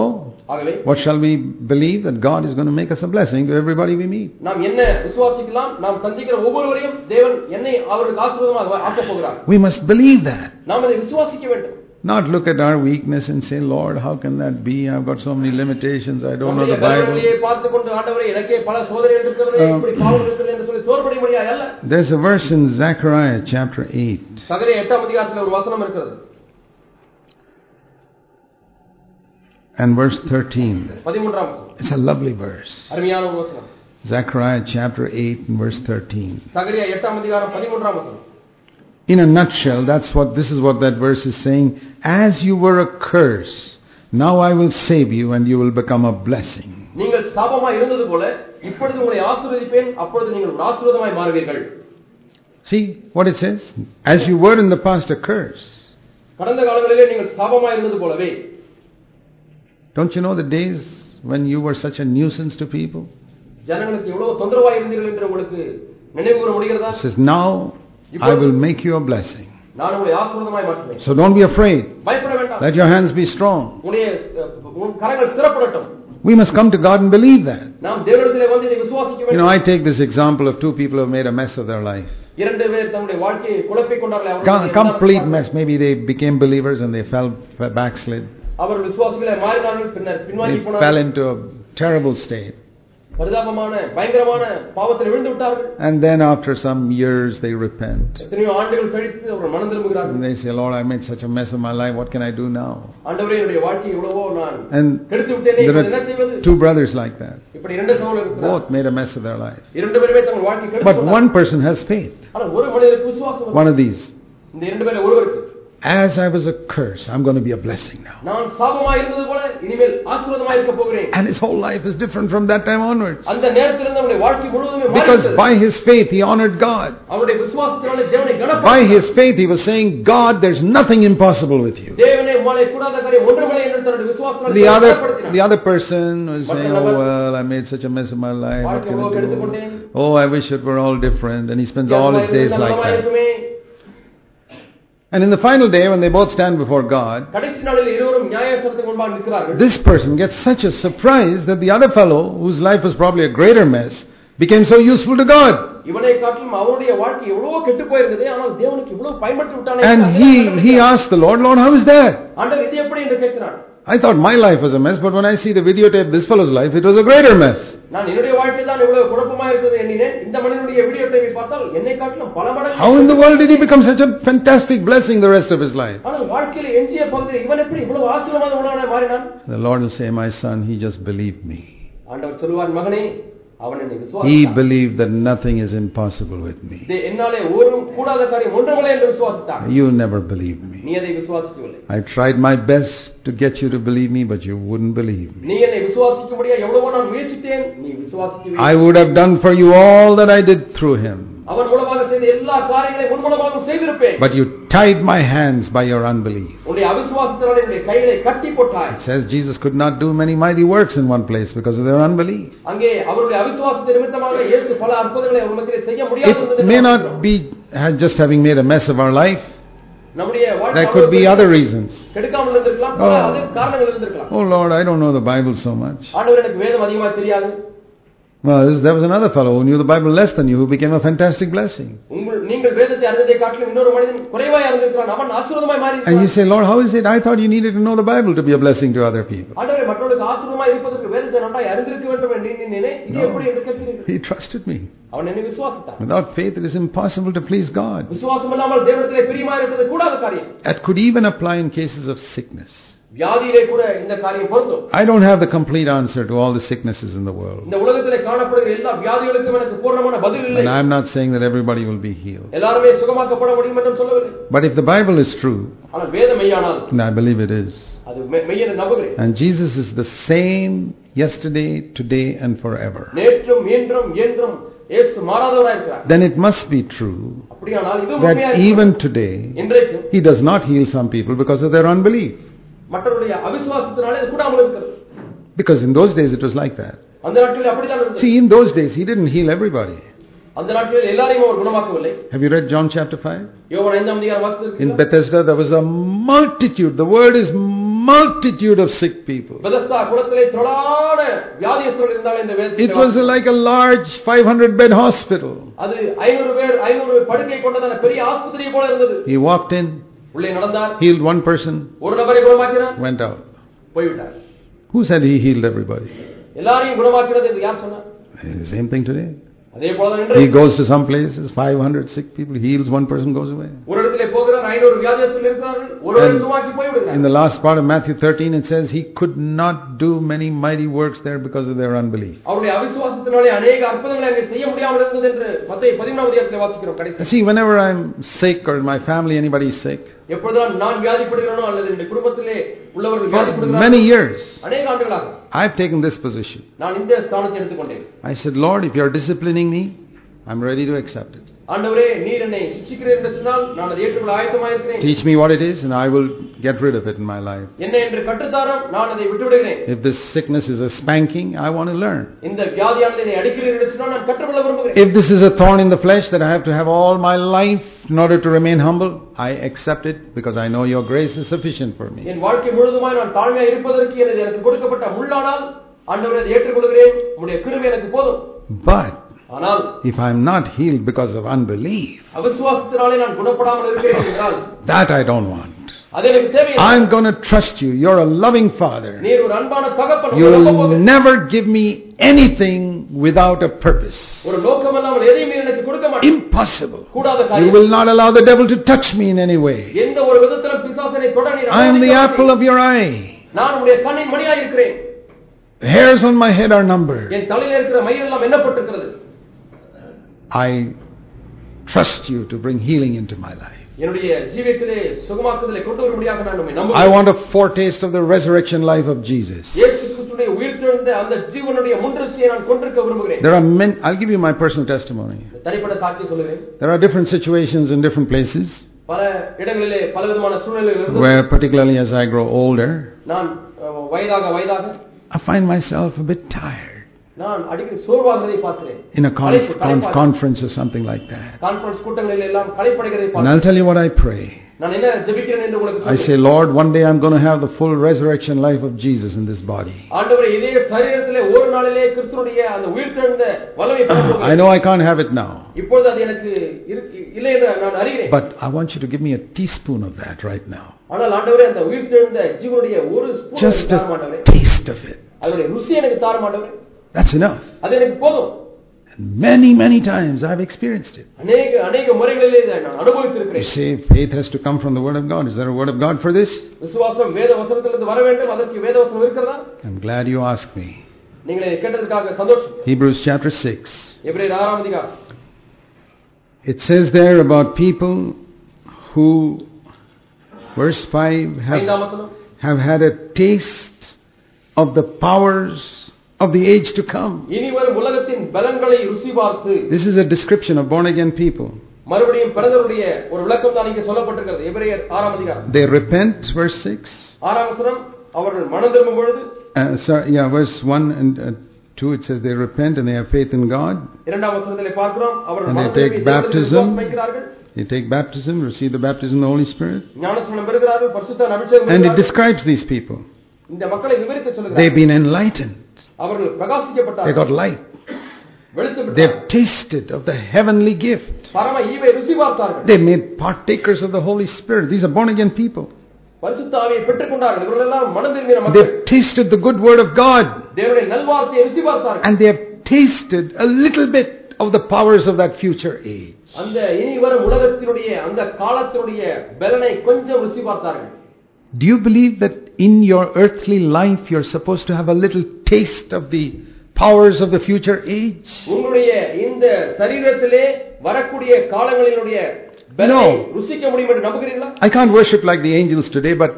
ஆகவே what shall we believe? That God is going to make us a blessing to everybody we meet. நாம் என்ன விசுவாசிக்கலாம் நாம் சந்திக்கிற ஒவ்வொருவரையும் தேவன் என்னை அவருக்கு ஆசீர்வாதமாக ஆக்கப் போகிறார் We must believe that. நாம் அதை விசுவாசிக்க வேண்டும் Not look at our weakness and say, Lord, how can that be? I've got so many limitations. I don't know the Bible. Um, There's a verse in Zechariah chapter 8. And verse 13. It's a lovely verse. Zechariah chapter 8 and verse 13. In a nutshell, that's what this is what that verse is saying. As you were a curse, now I will save you and you will become a blessing. நீங்கள் சாபமாய் இருந்தது போல இப்பொழுது உங்களை ஆசீர்வதிப்பேன் அப்பொழுது நீங்கள் ஒரு ஆசீர்வாதமாய் மாறுவீர்கள் See what it says? As you were in the past a curse. கடந்த காலங்களிலே நீங்கள் சாபமாய் இருந்தது போலவே Don't you know the days when you were such a nuisance to people? ஜனங்களுக்கு எவ்வளவு தொந்தரவாய் இருந்தீர்கள் என்று உங்களுக்கு நினைவு கூற முடிகிறதா It says, now I will make you a blessing. நான் உங்களை ஆசீர்வாதமாய் மாற்றுவேன் So don't be afraid. பயப்பட வேண்டாம் Let your hands be strong. உன்னுடைய அஹ், உன் கரங்கள் ஸ்திரப்படட்டும் We must come to God and believe that. நாம் தேவனிடத்திலே வந்து இதை விசுவாசிக்க You know, வேண்டும் I take this example of two people who have made a mess of their life. இரண்டு பேர் தங்களுடைய வாழ்க்கையை குழப்பிக் கொண்டார்களே Com- அவர்களுடைய complete எல்லாரும் mess. Maybe they became believers and they fell fell backslid. அவர்கள் விசுவாசிகளை மாறினார்கள் பின்னர் பின்வாங்கி They fell போனார்கள் into a terrible state. And then after some years they repent. And they say, Lord, I made such a mess of my life, what can I do now? And there are two brothers like that. Both made a mess of their life. But one person has faith. One of these as I was a curse, I'm going to be a blessing now. And his whole life is different from that time onwards. Because by his faith he honored God. By his faith he was saying, God, there's nothing impossible with you. The other, the other person was saying, Oh, well, I made such a mess of my life. Oh, I wish it were all different. And he spends all his days like that. And in the final day, when they both stand before God, this person gets such a surprise that the other fellow, whose life was probably a greater mess, became so useful to God. And he, he asked the Lord, Lord, how is that? I thought my life was a mess, but when I see the videotape, this fellow's life, it was a greater mess. How in the world did he become such a fantastic blessing the rest of his life? The Lord will say, My son, he just believed me. He believed that nothing is impossible with me. You never believed me. I tried my best to get you to believe me, but you wouldn't believe me. I would have done for you all that I did through him. அவன் மூலமாக செய்த எல்லா காரியங்களையும் உன் மூலமாக செய்திருப்பேன் but you tied my hands by your unbelief. உன்னுடைய அவிசுவாசத்தினால என்னுடைய கைகளை கட்டி போட்டாய் It says Jesus could not do many mighty works in one place because of their unbelief. அங்கே அவருடைய அவிசுவாசத்தை நிமித்தமாக இயேசு பல அற்புதங்களை அவர் மத்தியிலே செய்ய முடியாது It may not be ha- just having made a mess of our life. நம்முடைய வாழ்க்கை There could be other reasons. கெடுக்காமல் இருந்திருக்கலாம் பல Oh. அது காரணங்கள் இருந்திருக்கலாம் Oh Lord, I don't know the Bible so much. Well, there was another fellow who knew the Bible less than you who became a fantastic blessing. And you say, Lord, how is it? I thought you needed to know the Bible to be a blessing to other people. No. He trusted me. Without faith, it is impossible to please God. That could even apply in cases of sickness. வியாதியிலே கூட இந்த காரியம் பொருந்தும் I don't have the complete answer to all the sicknesses in the world. இந்த உலகத்திலே காணப்படுகிற எல்லா வியாதிகளுக்கும் எனக்கு பூர்ணமான பதில் இல்லை And I'm not saying that everybody will be healed. எல்லாருமே சுகமாக்கப்பட முடியும் என்று சொல்லவில்லை But if the Bible is true, ஆனால் வேதம் மெய்யானால் and I believe it is, அது மெ- மெய்யென நம்புகிறேன் and Jesus is the same yesterday, today, and forever, நேற்றும் இன்றும் என்றும் இயேசு மாறாதவராய் இருக்கிறார் then it must be true அப்படியானால் இது உண்மையா that இருக்கிறது. even today, இன்றைக்கும் He does not heal some people because of their unbelief. மற்றவருடைய அவிசுவாசத்தினாலே அது கூடாமல் இருக்கிறது Because in those days it was like that. அந்த நாட்களில் அப்படித்தான் இருந்தது See, in those days, He didn't heal everybody. அந்த நாட்களில் எல்லாரையும் அவர் குணமாக்கவில்லை Have you read John chapter 5? யோவான் ஐந்தாம் அதிகாரம் In வாசித்திருக்கிறீர்களா? Bethesda, there was a multitude. The word is multitude of sick people. Bethesda குளத்திலே திரளான வியாதியஸ்தர்கள் இருந்தாலும் இந்த It வேதத்தில் was like a large 500 bed hospital. அது ஐநூறு பேர் ஐநூறு படுக்கை கொண்டதான பெரிய ஆஸ்பத்திரியை போல இருந்தது He walked in, உள்ளே நடந்தார் healed one person, ஒரு நபரை குணமாக்கினார் went out. போய்விட்டார் Who said he healed everybody? எல்லாரையும் குணமாக்கிறது என்று யார் சொன்னார் The same thing today. அதே போலதான் He இன்று goes to some places, 500 sick people, heals one person, goes away. ஒரு இடத்திலே போகிறார் ஐநூறு வியாதியஸ்தர்கள் இருக்கிறார்கள் ஒருவர் And சுகமாக்கி In போய்விடுகிறார் the last part of Matthew 13, it says he could not do many mighty works there because of their unbelief. அவருடைய அவிசுவாசத்தினாலே அநேக அற்புதங்களை அங்கே செய்ய முடியாமல் இருந்தது என்று மத்திய பதிமூணாவது அதிகாரத்தில் வாசிக்கிறோம் கடைசி See, whenever I'm sick or in my family anybody is sick, எப்பொழுதுதான் நான் வியாதிப்படுகிறேனோ அல்லது என்னுடைய குடும்பத்திலே உள்ளவர்கள் for வியாதிப்படுகிறார்கள் many years, அநேக ஆண்டுகளாக I've taken this position. நான் இந்த ஸ்தானத்தை எடுத்துக்கொண்டேன் I said, Lord, if you're disciplining me, I'm ready to accept it. ஆண்டவரே நீர் என்னை சிக்ஷிக்கிறேன் என்று சொன்னால் நான் அதை ஏற்றுக்கொள்ள ஆயத்தமாயிருக்கிறேன் Teach me what it is, and I will get rid of it in my life. என்ன என்று கற்றுத்தாரம் நான் அதை விட்டுவிடுகிறேன் If this sickness is a spanking, I want to learn. இந்த வியாதியானது என்னை அடிக்கிறீர் என்று சொன்னால் நான் கற்றுக்கொள்ள விரும்புகிறேன் If this is a thorn in the flesh that I have to have all my life in order to remain humble, I accept it because I know your grace is sufficient for me. என் வாழ்க்கை முழுதுமாய் நான் தாழ்மையா இருப்பதற்கு எனது எனக்கு கொடுக்கப்பட்ட முள்ளானால் ஆண்டவரை அதை ஏற்றுக்கொள்கிறேன் உங்களுடைய கிருபை எனக்கு போதும் But ஆனால் if I'm not healed because of unbelief, அவிசுவாசத்தினாலே நான் குணப்படாமல் இருக்கிறேன் என்றால் that I don't want. அது எனக்கு தேவையில்லை I'm going to trust you. You're a loving Father. நீர் ஒரு அன்பான தகப்பன் You உங்களை நம்ப will போகிறேன். never give me anything without a purpose. Impossible. You will not allow the devil to touch me in any way. I am the apple of your eye. The hairs on my head are numbered. I trust you to bring healing into my life. என்னுடைய ஜீவியத்திலே சுகமாக்குதலை கொண்டு வரும்படியாக நான் உண்மை I நம்புகிறேன் want a foretaste of the resurrection life of Jesus. இயேசு கிறிஸ்துடைய உயிர்த்தெழுந்த அந்த ஜீவனுடைய முன்ருசியை நான் கொண்டிருக்க விரும்புகிறேன் There are many, I'll give you my personal testimony. தனிப்பட்ட சாட்சி சொல்லுகிறேன் There are different situations in different places பல இடங்களிலே பல விதமான சூழ்நிலைகள் இருந்து where, particularly as I grow older, நான் அஹ், வயதாக வயதாக I find myself a bit tired In a con- conference or something like that. And I'll tell you what I pray. I say, Lord, one day I'm going to have the full resurrection life of Jesus in this body. I know I can't have it now. But I want you to give me a teaspoon of that right now. Just a taste of it. அதனுடைய ருசி எனக்கு தார மாட்டவரே That's enough. அது எனக்கு போதும் And many, many times I've experienced it. அநேக அநேக முறைகளிலே இதை நான் You அனுபவித்திருக்கிறேன் say faith has to come from the Word of God. Is there a Word of God for this? விசுவாசம் வேத வசனத்திலிருந்து வர வேண்டும் அதற்கு வேத வசனம் இருக்கிறதா I'm glad you asked me. நீங்கள் இதை கேட்டதற்காக சந்தோஷம் Hebrews chapter 6. எபிரேயர் ஆறாம் அதிகாரம் It says there about people who, verse 5, have, ஐந்தாம் வசனம் have had a taste of the powers of the age to come. இனி வரும் உலகத்தின் பலன்களை ருசி பார்த்து This is a description of born again people. மறுபடியும் பிறந்தவருடைய ஒரு விளக்கம் தான் இங்கே சொல்லப்பட்டிருக்கிறது எபிரேயர் ஆறாம் அதிகாரம் They repent, verse 6. ஆறாம் வசனம் அவர்கள் மனம் திரும்பும் பொழுது Uh, sorry, yeah, verse 1 and uh, 2 it says they repent and they have faith in God. இரண்டாம் வசனத்திலே பார்க்கிறோம் அவர்கள் And they மனம் திரும்பி take தேவனிடத்தில் baptism. விசுவாசம் வைக்கிறார்கள் They take baptism, receive the baptism of the Holy Spirit. ஞானஸ்நானம் பெறுகிறார்கள் பரிசுத்த அபிஷேகம் And it பெறுகிறார்கள். describes these people. இந்த மக்களை விவரித்து They've சொல்லுகிறார்கள் been enlightened. அவர்கள் They பிரகாசிக்கப்பட்டார்கள் got light. வெளுத்து விட்டார்கள் They've tasted of the heavenly gift. பரம ஈவை ருசி பார்த்தார்கள் They made partakers of the Holy Spirit. These are born again people. பரிசுத்த ஆவியை பெற்றுக் கொண்டார்கள் இவர்கள் எல்லாம் மனம் திரும்பின மக்கள் They've tasted the good word of God. தேவனுடைய நல்வார்த்தையை ருசி பார்த்தார்கள் And they have tasted a little bit of the powers of that future age. அந்த இனி வரும் உலகத்தினுடைய அந்த காலத்தினுடைய பலனை கொஞ்சம் ருசி பார்த்தார்கள் Do you believe that in your earthly life you're supposed to have a little taste of the powers of the future age? உங்களுடைய இந்த சரீரத்திலே வரக்கூடிய காலங்களினுடைய பலனை No. ருசிக்க முடியும் என்று நம்புகிறீர்களா I can't worship like the angels today, but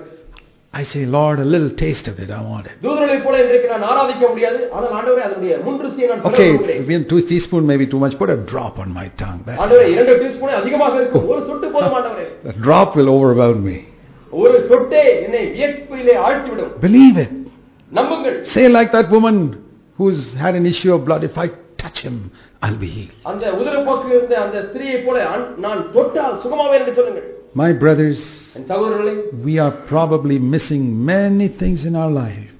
I say, Lord, a little taste of it, I want it. தூதர்களைப் போல இன்றைக்கு நான் ஆராதிக்க முடியாது ஆனால் ஆண்டவரே அதனுடைய முன் ருசியை நான் சொல்ல Okay, விரும்புகிறேன் if two teaspoon maybe too much, put a drop on my tongue. That's ஆண்டவரே இரண்டு டீஸ்பூன் அதிகமாக இருக்கும் ஒரு சொட்டு போதும் ஆண்டவரே The drop will overwhelm me. ஒரு சொட்டே என்னை வியப்பிலே ஆழ்த்திவிடும் Believe it. நம்புங்கள் Say like that woman who's had an issue of blood, if I touch him, I'll be healed. அந்த உதிரப்போக்கு இருந்த அந்த ஸ்திரியை போல அன்- நான் தொட்டால் சுகமாவேன் என்று சொல்லுங்கள் My brothers, என் சகோதரர்களே we are probably missing many things in our life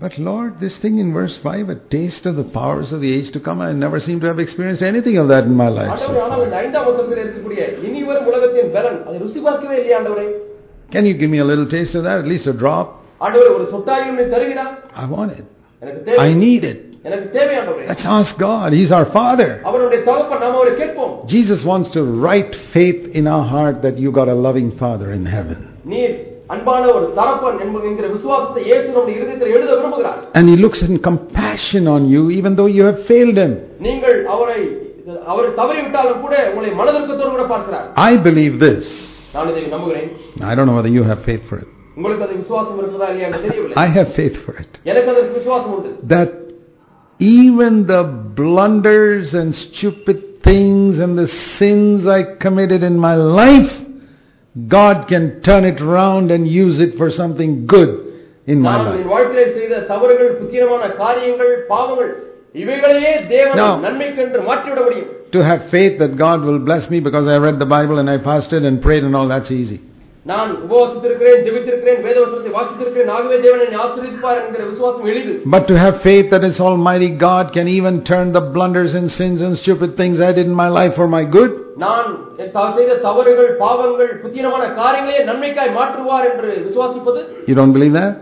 But Lord, this thing in verse 5, a taste of the powers of the age to come, I never seem to have experienced anything of that in my life. So Can you give me a little taste of that, at least a drop? I want it. I need it. Let's ask God. He's our Father. Jesus wants to write faith in our heart that you got a loving Father in heaven. And he looks in compassion on you even though you have failed him. I believe this. I don't know whether you have faith for it. I have faith for it. That even the blunders and stupid things and the sins I committed in my life God can turn it around and use it for something good in my நான் life. என் வாழ்க்கையிலே செய்த தவறுகள் புத்திரமான காரியங்கள் பாவங்கள் இவைகளையே தேவன் Now- நன்மைக்கென்று மாற்றிவிட முடியும் To have faith that God will bless me because I read the Bible and I fasted and prayed and all, that's easy. நான் உபவாசித்திருக்கிறேன் ஜெபித்திருக்கிறேன் வேதவசனத்தை வாசித்திருக்கிறேன் ஆகவே தேவன் என்னை ஆசீர்வதிப்பார் என்கிற விசுவாசம் எளிது But to have faith that His Almighty God can even turn the blunders and sins and stupid things I did in my life for my good, நான் என் த- செய்த தவறுகள் பாவங்கள் புத்திரமான காரியங்களே நன்மைக்காய் மாற்றுவார் என்று விசுவாசிப்பது you don't believe that?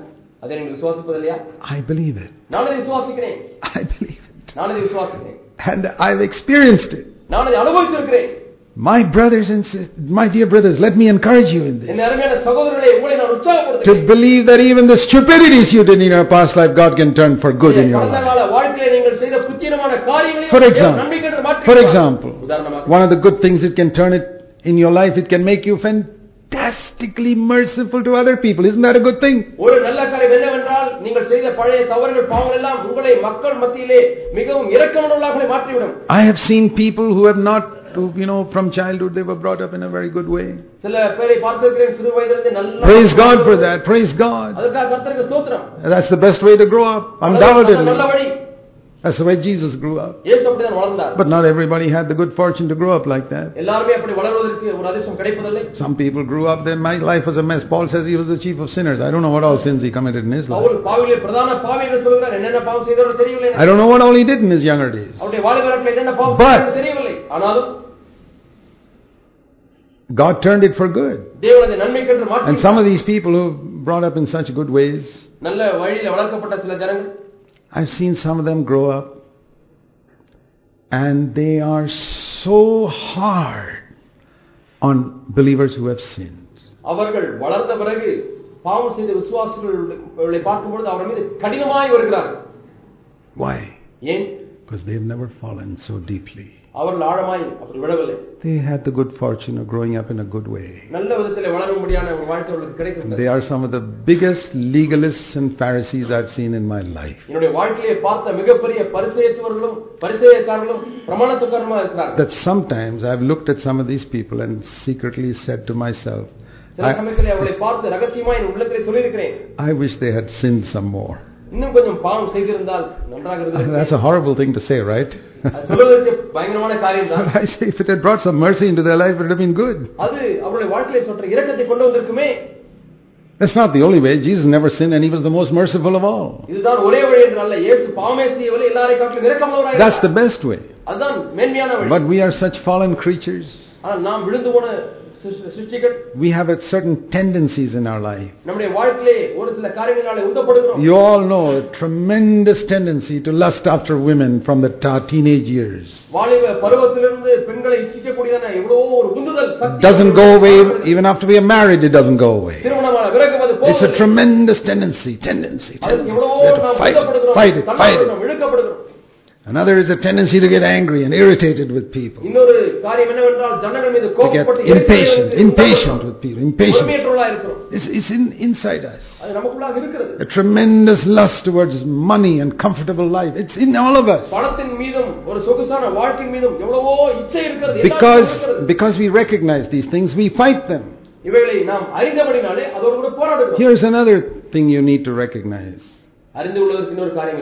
அதை நீங்கள் விசுவாசிப்பது இல்லையா I believe it. நான் அதை விசுவாசிக்கிறேன் I believe it. நான் அதை விசுவாசிக்கிறேன் And I've experienced it. நான் அதை அனுபவித்திருக்கிறேன் My brothers and sis- my dear brothers, let me encourage you in N this. அருமையான சகோதரர்களை உங்களை நான் To உற்சாகப்படுத்துகிறேன் believe that even the stupidities you did in your past life, God can turn for good in your கடந்த life. கால வாழ்க்கையில நீங்கள் செய்த புத்திரமான காரியங்களையும் For தேவன் example, நன்மைக்கென்று மாற்றி For விடுவார். example, உதாரணமாக one of the good things it can turn it in your life, it can make you fantastically merciful to other people. Isn't that a good thing? ஒரு நல்ல காரியம் என்னவென்றால் நீங்கள் செய்த பழைய தவறுகள் பாவங்கள் எல்லாம் உங்களை மக்கள் மத்தியிலே மிகவும் இரக்கமுள்ளவர்களாக மாற்றிவிடும் I have seen people who have not, to, you know, from childhood they were brought up in a very good way. Praise God for that. Praise God. And that's the best way to grow up, undoubtedly. That's the way Jesus grew up. But not everybody had the good fortune to grow up like that. Some people grew up, their life was a mess. Paul says he was the chief of sinners. I don't know what all sins he committed in his life. I don't know what all he did in his younger days. But God turned it for good. தேவன் அதை நன்மைக்கென்று மாற்றி And some of these people who brought up in such good ways, நல்ல வழியில வளர்க்கப்பட்ட சில ஜனங்கள் I've seen some of them grow up and they are so hard on believers who have sinned. அவர்கள் வளர்ந்த பிறகு பாவம் செய்த விசுவாசிகளை பார்க்கும்பொழுது அவர் மீது கடினமாய் வருகிறார்கள் Why? ஏன் Because they've never fallen so deeply. அவர்கள் ஆழமாய் அப்படி விழவில்லை They had the good fortune of growing up in a good way. நல்ல விதத்தில் வளரும்படியான ஒரு வாழ்க்கை அவர்களுக்கு And கிடைக்கிறது they are some of the biggest legalists and Pharisees I've seen in my life. என்னுடைய வாழ்க்கையிலே பார்த்த மிகப்பெரிய பரிசெயத்துவர்களும் பரிசெயக்காரர்களும் பிரமாணத்துக்காரமா இருக்கிறார்கள் That sometimes I've looked at some of these people and secretly said to myself, சில சமயத்திலே அவர்களை பார்த்து ரகசியமா என் உள்ளத்திலே சொல்லியிருக்கிறேன் I wish they had sinned some more. இன்னும் கொஞ்சம் பாவம் செய்திருந்தால் நன்றாக இருந்திருக்கும் That's a horrible thing to say, right? அது சொல்வதற்கு பயங்கரமான காரியம் தான் But I say, [laughs] if it had brought some mercy into their life, it would have been good. அது அவருடைய வாழ்க்கையில சொல்ற இரக்கத்தை கொண்டு வந்திருக்குமே That's not the only way. Jesus never sinned and he was the most merciful of all. இதுதான் ஒரே வழி என்று அல்ல இயேசு பாவமே செய்யவில்லை எல்லாரை காட்டிலும் இரக்கமுள்ளவராய் That's the இருந்தார். best way. அதுதான் மேன்மையான வழி But we are such fallen creatures. We have certain tendencies in our life. You all know a tremendous tendency to lust after women from the teenage years. Doesn't go away even after we are married, it doesn't go away. It's a tremendous tendency, tendency, tendency. fight fight it, fight it. தள்ளப்படுகிறோம், இழுக்கப்படுகிறோம் Another is a tendency to get angry and irritated with people. இன்னொரு காரியம் என்னவென்றால் ஜனங்கள் மீது To get கோபப்பட்டு impatient, எரிச்சலை impatient with people, impatient. பொறுமையற்றவர்களா இருக்கிறோம் It's, it's in, inside us. அது நமக்குள்ளாக இருக்கிறது A tremendous lust towards money and comfortable life. It's in all of us. பணத்தின் மீதும் ஒரு சொகுசான வாழ்க்கையின் மீதும் எவ்வளவோ இச்சை இருக்கிறது எல்லாருக்கும் Because, இருக்கிறது. because we recognize these things, we fight them. இவைகளை நாம் அறிந்தபடினாலே அதோடு கூட போராடுகிறோம் Here's another thing you need to recognize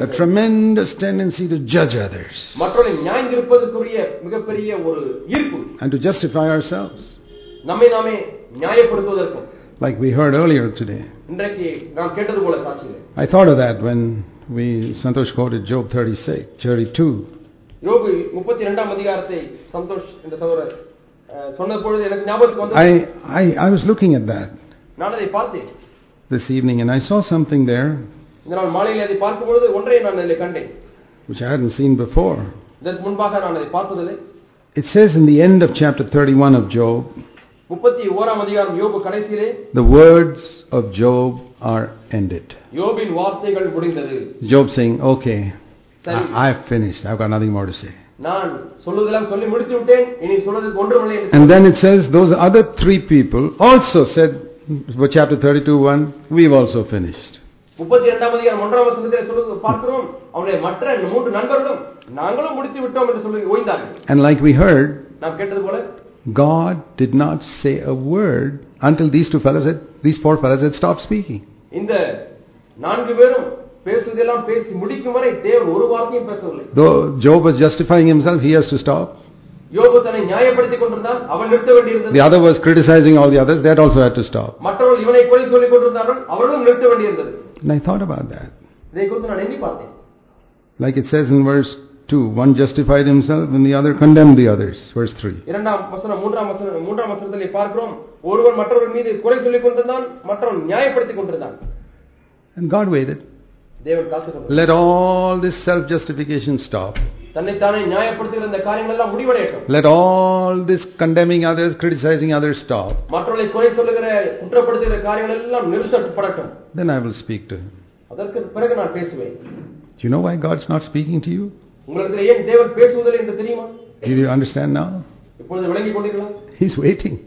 a tremendous tendency to judge others. and to justify ourselves. Like we heard earlier today. I thought of that when we Santosh quoted Job 36, 32. I, I, I was looking at that this evening and I saw something there. இந்த நாள் மாலையில் அதை பார்க்கும் பொழுது ஒன்றை நான் அதில் கண்டேன் which I hadn't seen before. இதற்கு முன்பாக நான் அதை பார்த்ததில்லை It says in the end of chapter 31 of Job, முப்பத்தி ஓராம் அதிகாரம் யோபு கடைசியிலே the words of Job are ended. யோபின் வார்த்தைகள் முடிந்தது Job saying, Okay, சரி I, I've finished. I've got nothing more to say. நான் சொல்லுவதெல்லாம் சொல்லி முடித்து விட்டேன் இனி சொல்வதற்கு ஒன்றுமில்லை என்று And then it says, Those other three people also said, chapter 32 1, we've also finished. முப்பத்தி இரண்டாம் அதிகாரம் ஒன்றாம் வசனத்தில் சொல்லுவது பார்க்கிறோம் அவருடைய மற்ற மூன்று நண்பர்களும் நாங்களும் முடித்து விட்டோம் என்று சொல்லி ஓய்ந்தார்கள் And like we heard, நாம் கேட்டது போல God did not say a word until these two fellows had, these four fellows had stopped speaking. இந்த நான்கு பேரும் பேசுவதெல்லாம் பேசி முடிக்கும் வரை தேவன் ஒரு வார்த்தையும் பேசவில்லை Though Job was justifying himself, he has to stop. யோபு தன்னை நியாயப்படுத்திக் கொண்டிருந்தான் அவன் நிறுத்த வேண்டியிருந்தது The other was criticizing all the others, that also had to stop. மற்றவர்கள் இவனை கொலை சொல்லிக் கொண்டிருந்தார்கள் அவர்களும் நிறுத்த வேண்டியிருந்தது and I thought about that. Like it says in verse 2, one justified himself and the other condemned the others. Verse 3. And God waited. Let all this self justification stop. Let all this condemning others, criticizing others stop. Then I will speak to him. Do you know why God's not speaking to you? Do you understand now? He's waiting.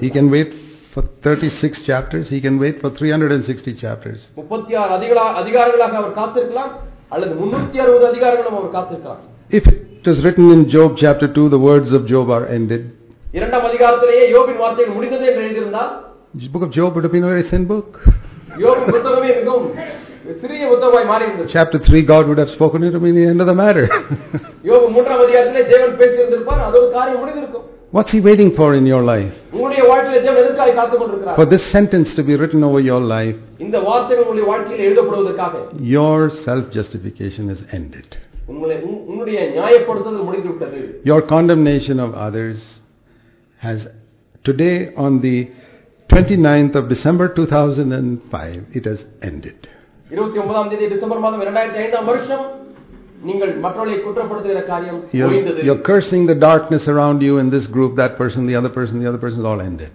He can wait for 36 chapters, he can wait for 360 chapters. முப்பத்தி ஆறு அதிகளா அதிகாரங்களாக அவர் காத்திருக்கலாம் அல்லது முன்னூத்தி அறுபது அதிகாரங்களும் அவர் காத்திருக்கலாம் If it is written in Job chapter 2, the words of Job are ended, இரண்டாம் அதிகாரத்திலேயே யோபின் வார்த்தைகள் முடிந்தது என்று எழுதியிருந்தால் the book of Job would have been a very thin book. யோபின் புத்தகமே மிகவும் சிறிய புத்தகமாய் மாறி இருந்தது Chapter 3, God would have spoken it to me in the end of the matter. யோபு மூன்றாம் அதிகாரத்திலே தேவன் பேசியிருந்திருப்பார் அதோட காரியம் முடிந்திருக்கும் What's He waiting for in your life? உங்களுடைய வாழ்க்கையில தேவன் எதற்காக காத்துக் கொண்டிருக்கிறார் For this sentence to be written over your life, இந்த வார்த்தைகள் உங்களுடைய வாழ்க்கையில் எழுதப்படுவதற்காக your self justification is ended. உங்களை உன்- உன்னுடைய நியாயப்படுத்துதல் முடிந்து விட்டது Your condemnation of others has, today on the 29th of December 2005, it has ended. இருபத்தி ஒன்பதாம் தேதி டிசம்பர் மாதம் இரண்டாயிரத்தி ஐந்தாம் வருஷம் நீங்கள் மற்றவர்களை குற்றப்படுத்துகிற காரியம் You're, ஓய்ந்தது you're cursing the darkness around you in this group, that person, the other person, the other person, is all ended.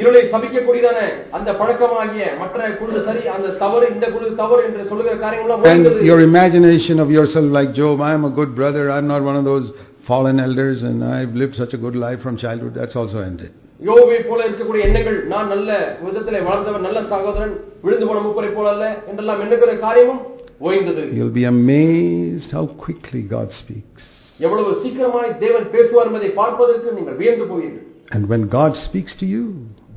இருளை சபிக்கக்கூடியதான அந்த பழக்கமாகிய மற்ற குழு சரி அந்த தவறு இந்த குழு தவறு என்று சொல்லுகிற காரியங்கள்லாம் And ஓய்ந்தது your imagination of yourself like Job, I am a good brother, I'm not one of those fallen elders, and I've lived such a good life from childhood, that's also ended. யோபை போல இருக்கக்கூடிய எண்ணங்கள் நான் நல்ல விதத்திலே வளர்ந்தவன் நல்ல சகோதரன் விழுந்து போன மூப்பரை போல அல்ல என்றெல்லாம் எண்ணுகிற காரியமும் ஓய்ந்தது You'll be amazed how quickly God speaks. எவ்வளவு சீக்கிரமாய் தேவன் பேசுவார் என்பதை பார்ப்பதற்கு நீங்கள் வியந்து போவீர்கள் And when God speaks to you,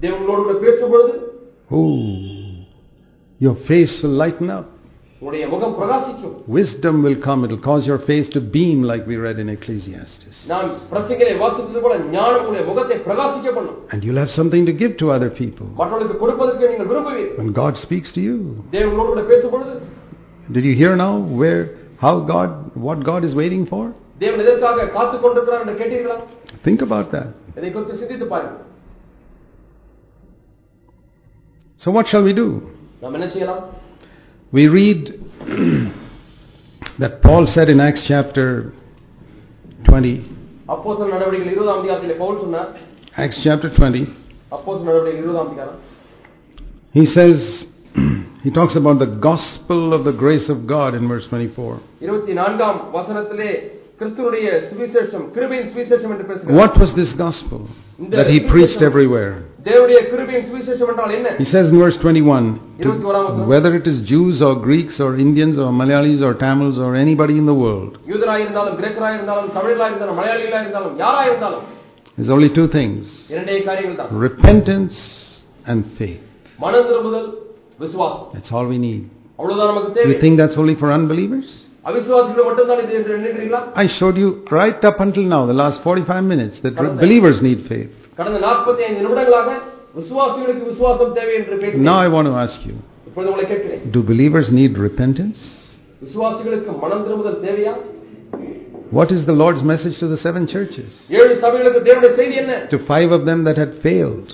தேவனோடு கூட பேசும்பொழுது oh, your face will lighten up. உங்களுடைய முகம் பிரகாசிக்கும் Wisdom will come, it'll cause your face to beam like we read in Ecclesiastes. நான் பிரசங்களை வாசித்தது போல ஞானம் உங்களுடைய முகத்தை பிரகாசிக்க பண்ணும் And you'll have something to give to other people. மற்றவர்களுக்கு கொடுப்பதற்கு நீங்கள் விரும்புவீர்கள் When God speaks to you, தேவனோடு கூட பேசும்பொழுது did you hear now where, how God, what God is waiting for? தேவன் எதற்காக காத்துக் கொண்டிருக்கிறார் என்று கேட்டீர்களா Think about that. இதை குறித்து சிந்தித்து பாருங்கள் So what shall we do? நாம் என்ன செய்யலாம் We read [clears throat] that Paul said in Acts chapter 20, அப்போஸ்தலர் நடவடிக்கைகள் இருபதாம் அதிகாரத்திலே பவுல் சொன்னார் Acts chapter 20, அப்போஸ்தலர் நடவடிக்கைகள் இருபதாம் அதிகாரம் he says, [clears throat] He talks about the gospel of the grace of God in verse 24. What was this gospel that he preached everywhere? He says in verse 21 whether it is Jews or Greeks or Indians or Malayalis or Tamils or anybody in the world, there's only two things. repentance and faith. மனம் திரும்புதல் விசுவாசம் That's all we need. அவ்வளவுதான் நமக்கு தேவை You think that's only for unbelievers? அவிசுவாசிகள் மட்டும்தான் இது என்று எண்ணுகிறீங்களா I showed you right up until now, the last 45 minutes, that believers need faith. கடந்த நாற்பத்தி ஐந்து நிமிடங்களாக விசுவாசிகளுக்கு விசுவாசம் தேவை என்று Now பேசினேன் I want to ask you இப்பொழுது உங்களை கேட்கிறேன் do believers need repentance? விசுவாசிகளுக்கு மனம் திரும்புதல் தேவையா What is the Lord's message to the seven churches? ஏழு சபைகளுக்கு தேவனுடைய செய்தி என்ன To five of them that had failed.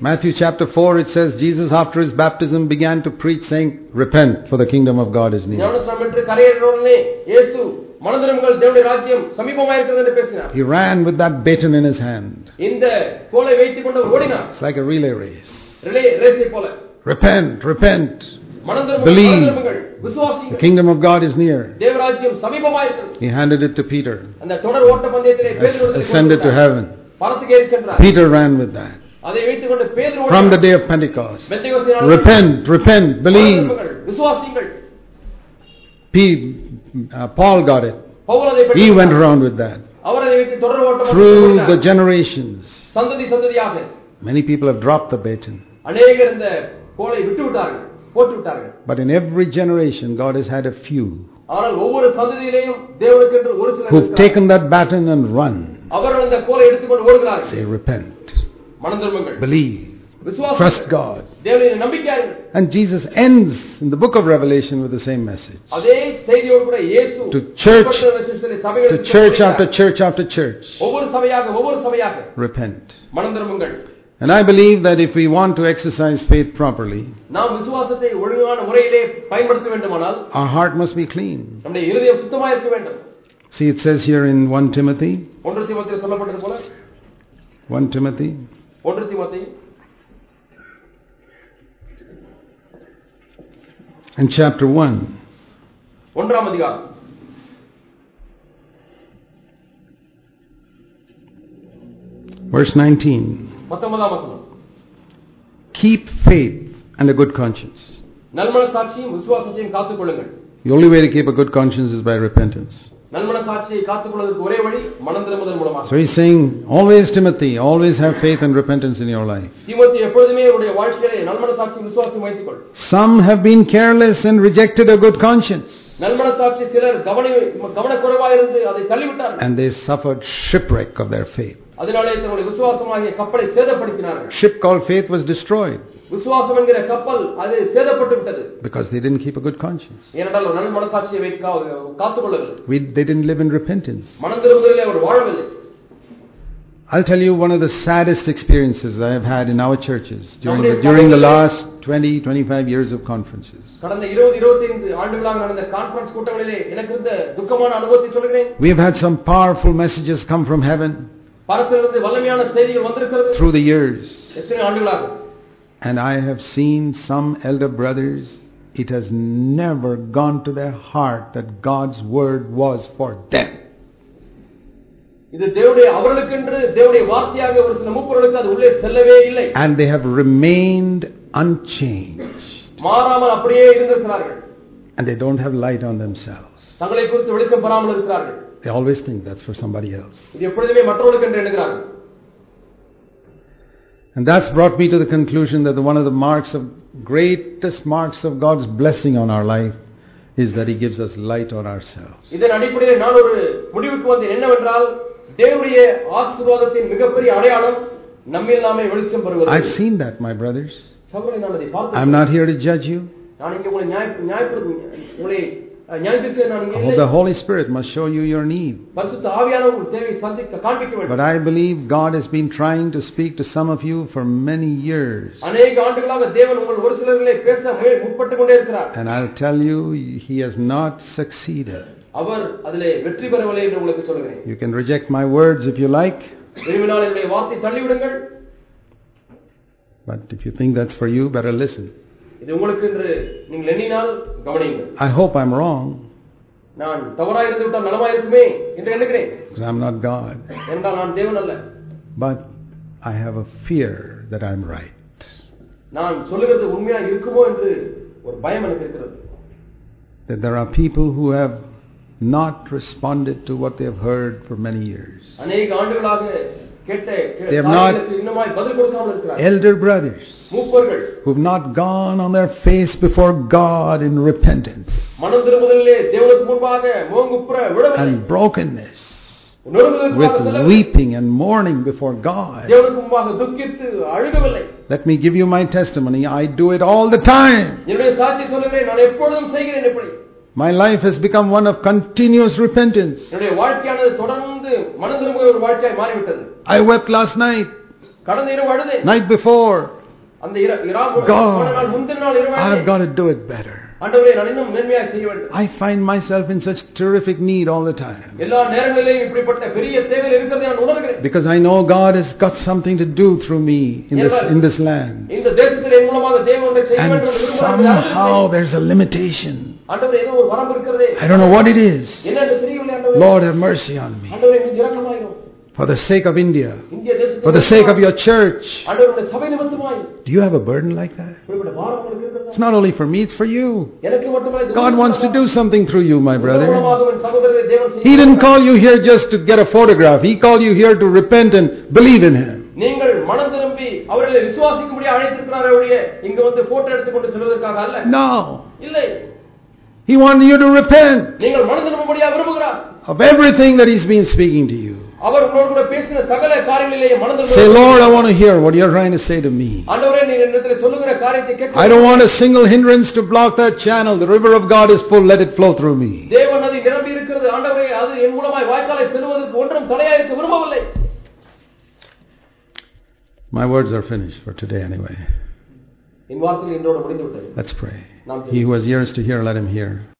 Matthew chapter 4 it says Jesus after his baptism began to preach saying repent for the kingdom of God is near. He ran with that baton in his hand. It's like a relay race. Repent, repent. Believe. The kingdom of God is near. He handed it to Peter. Ascended to heaven. Peter ran with that. From the day of Pentecost. Repent, repent, believe. P, uh, Paul got it. He went around with that. Through the generations. Many people have dropped the baton. But in every generation, God has had a few who've taken that baton and run அவர்கள் அந்த கோலை எடுத்துக்கொண்டு ஓடுகிறார்கள் Say, repent, மனம் திரும்புங்கள் believe, விசுவாசம் trust God. தேவனின் நம்பிக்கையார்கள் And Jesus ends in the book of Revelation with the same message. அதே செய்தியோடு கூட இயேசு To church, முப்பத்தி வருஷத்திலே To சபைகளுக்கு church சொல்கிறார். after church after church, ஒவ்வொரு சபையாக ஒவ்வொரு சபையாக repent. மனம் திரும்புங்கள் And I believe that if we want to exercise faith properly, நாம் விசுவாசத்தை ஒழுங்கான முறையிலே பயன்படுத்த வேண்டுமானால் our heart must be clean. நம்முடைய இருதயம் சுத்தமா இருக்க வேண்டும் See, it says here in 1 Timothy, ஒன்று தீமத்தில் சொல்லப்பட்டது போல 1 Timothy, ஒன்று தீமத்தை in chapter 1, ஒன்றாம் அதிகாரம் verse 19. பத்தொன்பதாம் வசனம் Keep faith and a good conscience. நல்மன சாட்சியும் விசுவாசத்தையும் காத்துக் கொள்ளுங்கள் The only way to keep a good conscience is by repentance. So he's saying, always Timothy, always have faith and repentance in your life. Some have been careless and rejected a good conscience. And they suffered shipwreck of their faith. Ship called faith was destroyed. விசுவாசம் என்கிற கப்பல் அது சேதப்பட்டு விட்டது because they didn't keep a good conscience. ஏனென்றால் ஒரு நல் மனசாட்சியை வைத்து கா- காத்துக் கொள்ளவில்லை We, they didn't live in repentance. மனம் திரும்புதலில் அவர் வாழவில்லை I'll tell you one of the saddest experiences I have had in our churches during the, Nowadays, during the nowadays- last 20, 25 years of conferences. கடந்த இருபது இருபத்தைந்து ஆண்டுகளாக நடந்த கான்பரன்ஸ் கூட்டங்களிலே எனக்கு இருந்த துக்கமான அனுபவத்தை சொல்கிறேன் We have had some powerful messages come from heaven பரத்திலிருந்து வல்லமையான செய்திகள் வந்திருக்கிறது through the years. எத்தனை ஆண்டுகளாக And I have seen some elder brothers, it has never gone to their heart that God's word was for them. இது தேவனுடைய அவர்களுக்கென்று தேவனுடைய வார்த்தையாக ஒரு சில மூப்பர்களுக்கு அது உள்ளே செல்லவே இல்லை And they have remained unchanged. மாறாமல் அப்படியே இருந்திருக்கிறார்கள் And they don't have light on themselves. தங்களை குறித்து வெளிச்சம் பெறாமல் இருக்கிறார்கள் They always think that's for somebody else. இது எப்பொழுதுமே மற்றவர்களுக்கு என்று எண்ணுகிறார்கள் And that's brought me to the conclusion that one of the marks of greatest marks of God's blessing on our life is that He gives us light on ourselves. இதன் அடிப்படையில் நான் ஒரு முடிவுக்கு வந்தேன் என்னவென்றால் தேவனுடைய ஆசீர்வாதத்தின் மிகப்பெரிய அடையாளம் நம்மில் நாமே வெளிச்சம் பெறுவது I've seen that, my brothers. சகோதரனை நான் அதை I'm பார்த்தேன் not here to judge you. நான் இங்கே உங்களை நியாய நியாயப்படுத்த உங்களை the Holy Spirit must show you your need. But I believe God has been trying to speak to some of you for many years. And I'll tell you, He has not succeeded. You can reject my words if you like. But if you think that's for you, better listen. இது உங்களுக்கு என்று நீங்கள் எண்ணினால் கவனியுங்கள் I hope I'm wrong, நான் தவறாக இருந்து விட்டால் நலமா இருக்குமே என்று எண்ணுகிறேன் because I'm not God. என்றால் நான் தேவன் அல்ல But I have a fear that I'm right. நான் சொல்லுகிறது உண்மையா இருக்குமோ என்று ஒரு பயம் எனக்கு இருக்கிறது That there are people who have not responded to what they have heard for many years. அநேக ஆண்டுகளாக கேட்ட K- they have not elder brothers who've not gone on their face before God in repentance and brokenness with weeping and mourning before God. Let me give you my testimony. I do it all the time. என்னுடைய சாட்சி சொல்லுகிறேன் நான் எப்பொழுதும் செய்கிறேன் எப்படி My life has become one of continuous repentance. என்னுடைய வாழ்க்கையானது தொடர்ந்து மனம் திரும்புகிற ஒரு வாழ்க்கையாய் மாறிவிட்டது I wept last night, கடந்த இரவு அழுதேன் night before. அந்த இர- இராவு- God. போன நாள் முந்தின நாள் இரவு I've அழுதேன். got to do it better. ஆண்டவரே நான் இன்னும் மேன்மையாக செய்ய வேண்டும் I find myself in such terrific need all the time. எல்லா நேரங்களிலேயும் இப்படிப்பட்ட பெரிய தேவையில் இருக்கிறதை நான் உணர்கிறேன் Because I know God has got something to do through me in this, in this land. இந்த தேசத்தில் என் மூலமாக தேவன் ஒன்றை செய்ய And வேண்டும் என்று விரும்புகிறேன் என்பதை somehow அறிந்திருக்கிறேன். there's a limitation. ஆண்டவரே ஏதோ ஒரு வரம்பு இருக்கிறதே I don't know what it is. என்னென்று தெரியவில்லை ஆண்டவரே Lord, have mercy on me. ஆண்டவரே நீ இரக்கமாயிரும் For the sake of India, இந்திய தேசத்தில் for the sake of your church. ஆண்டவருடைய சபை நிமித்தமாய் Do you have a burden like that? இப்படிப்பட்ட பாரம் உங்களுக்கு இருக்கிறதா It's not only for me, it's for you. எனக்கு மட்டுமல்ல இது God wants to do something through you, my உங்கள் brother. மூலமாக என் சகோதரரை தேவன் செய்ய He didn't call you here just to get a photograph. He called you here to repent and believe in Him. நீங்கள் மனம் திரும்பி அவர்களை விசுவாசிக்கும்படி அழைத்திருக்கிறாரே ஒழிய இங்க வந்து போட்டோ எடுத்துக்கொண்டு செல்வதற்காக அல்ல No. இல்லை He wanted you to repent நீங்கள் மனம் திரும்பும்படியா விரும்புகிறார் of everything that He's been speaking to you. அவர் உங்களோடு கூட பேசின சகல காரியங்களிலேயே மனம் Say, திரும்ப Lord, I want to hear what you're trying to say to me. ஆண்டவரே நீர் என்னிடத்தில் சொல்லுகிற காரியத்தை கேட்க I don't want a single hindrance to block that channel. The river of God is full. Let it flow through me. தேவ நதி நிரம்பி இருக்கிறது ஆண்டவரே அது என் மூலமாய் வாய்க்காலை செல்வதற்கு ஒன்றும் தடையா இருக்க விரும்பவில்லை My words are finished for today anyway. Let's pray. He who has ears to hear, let him hear.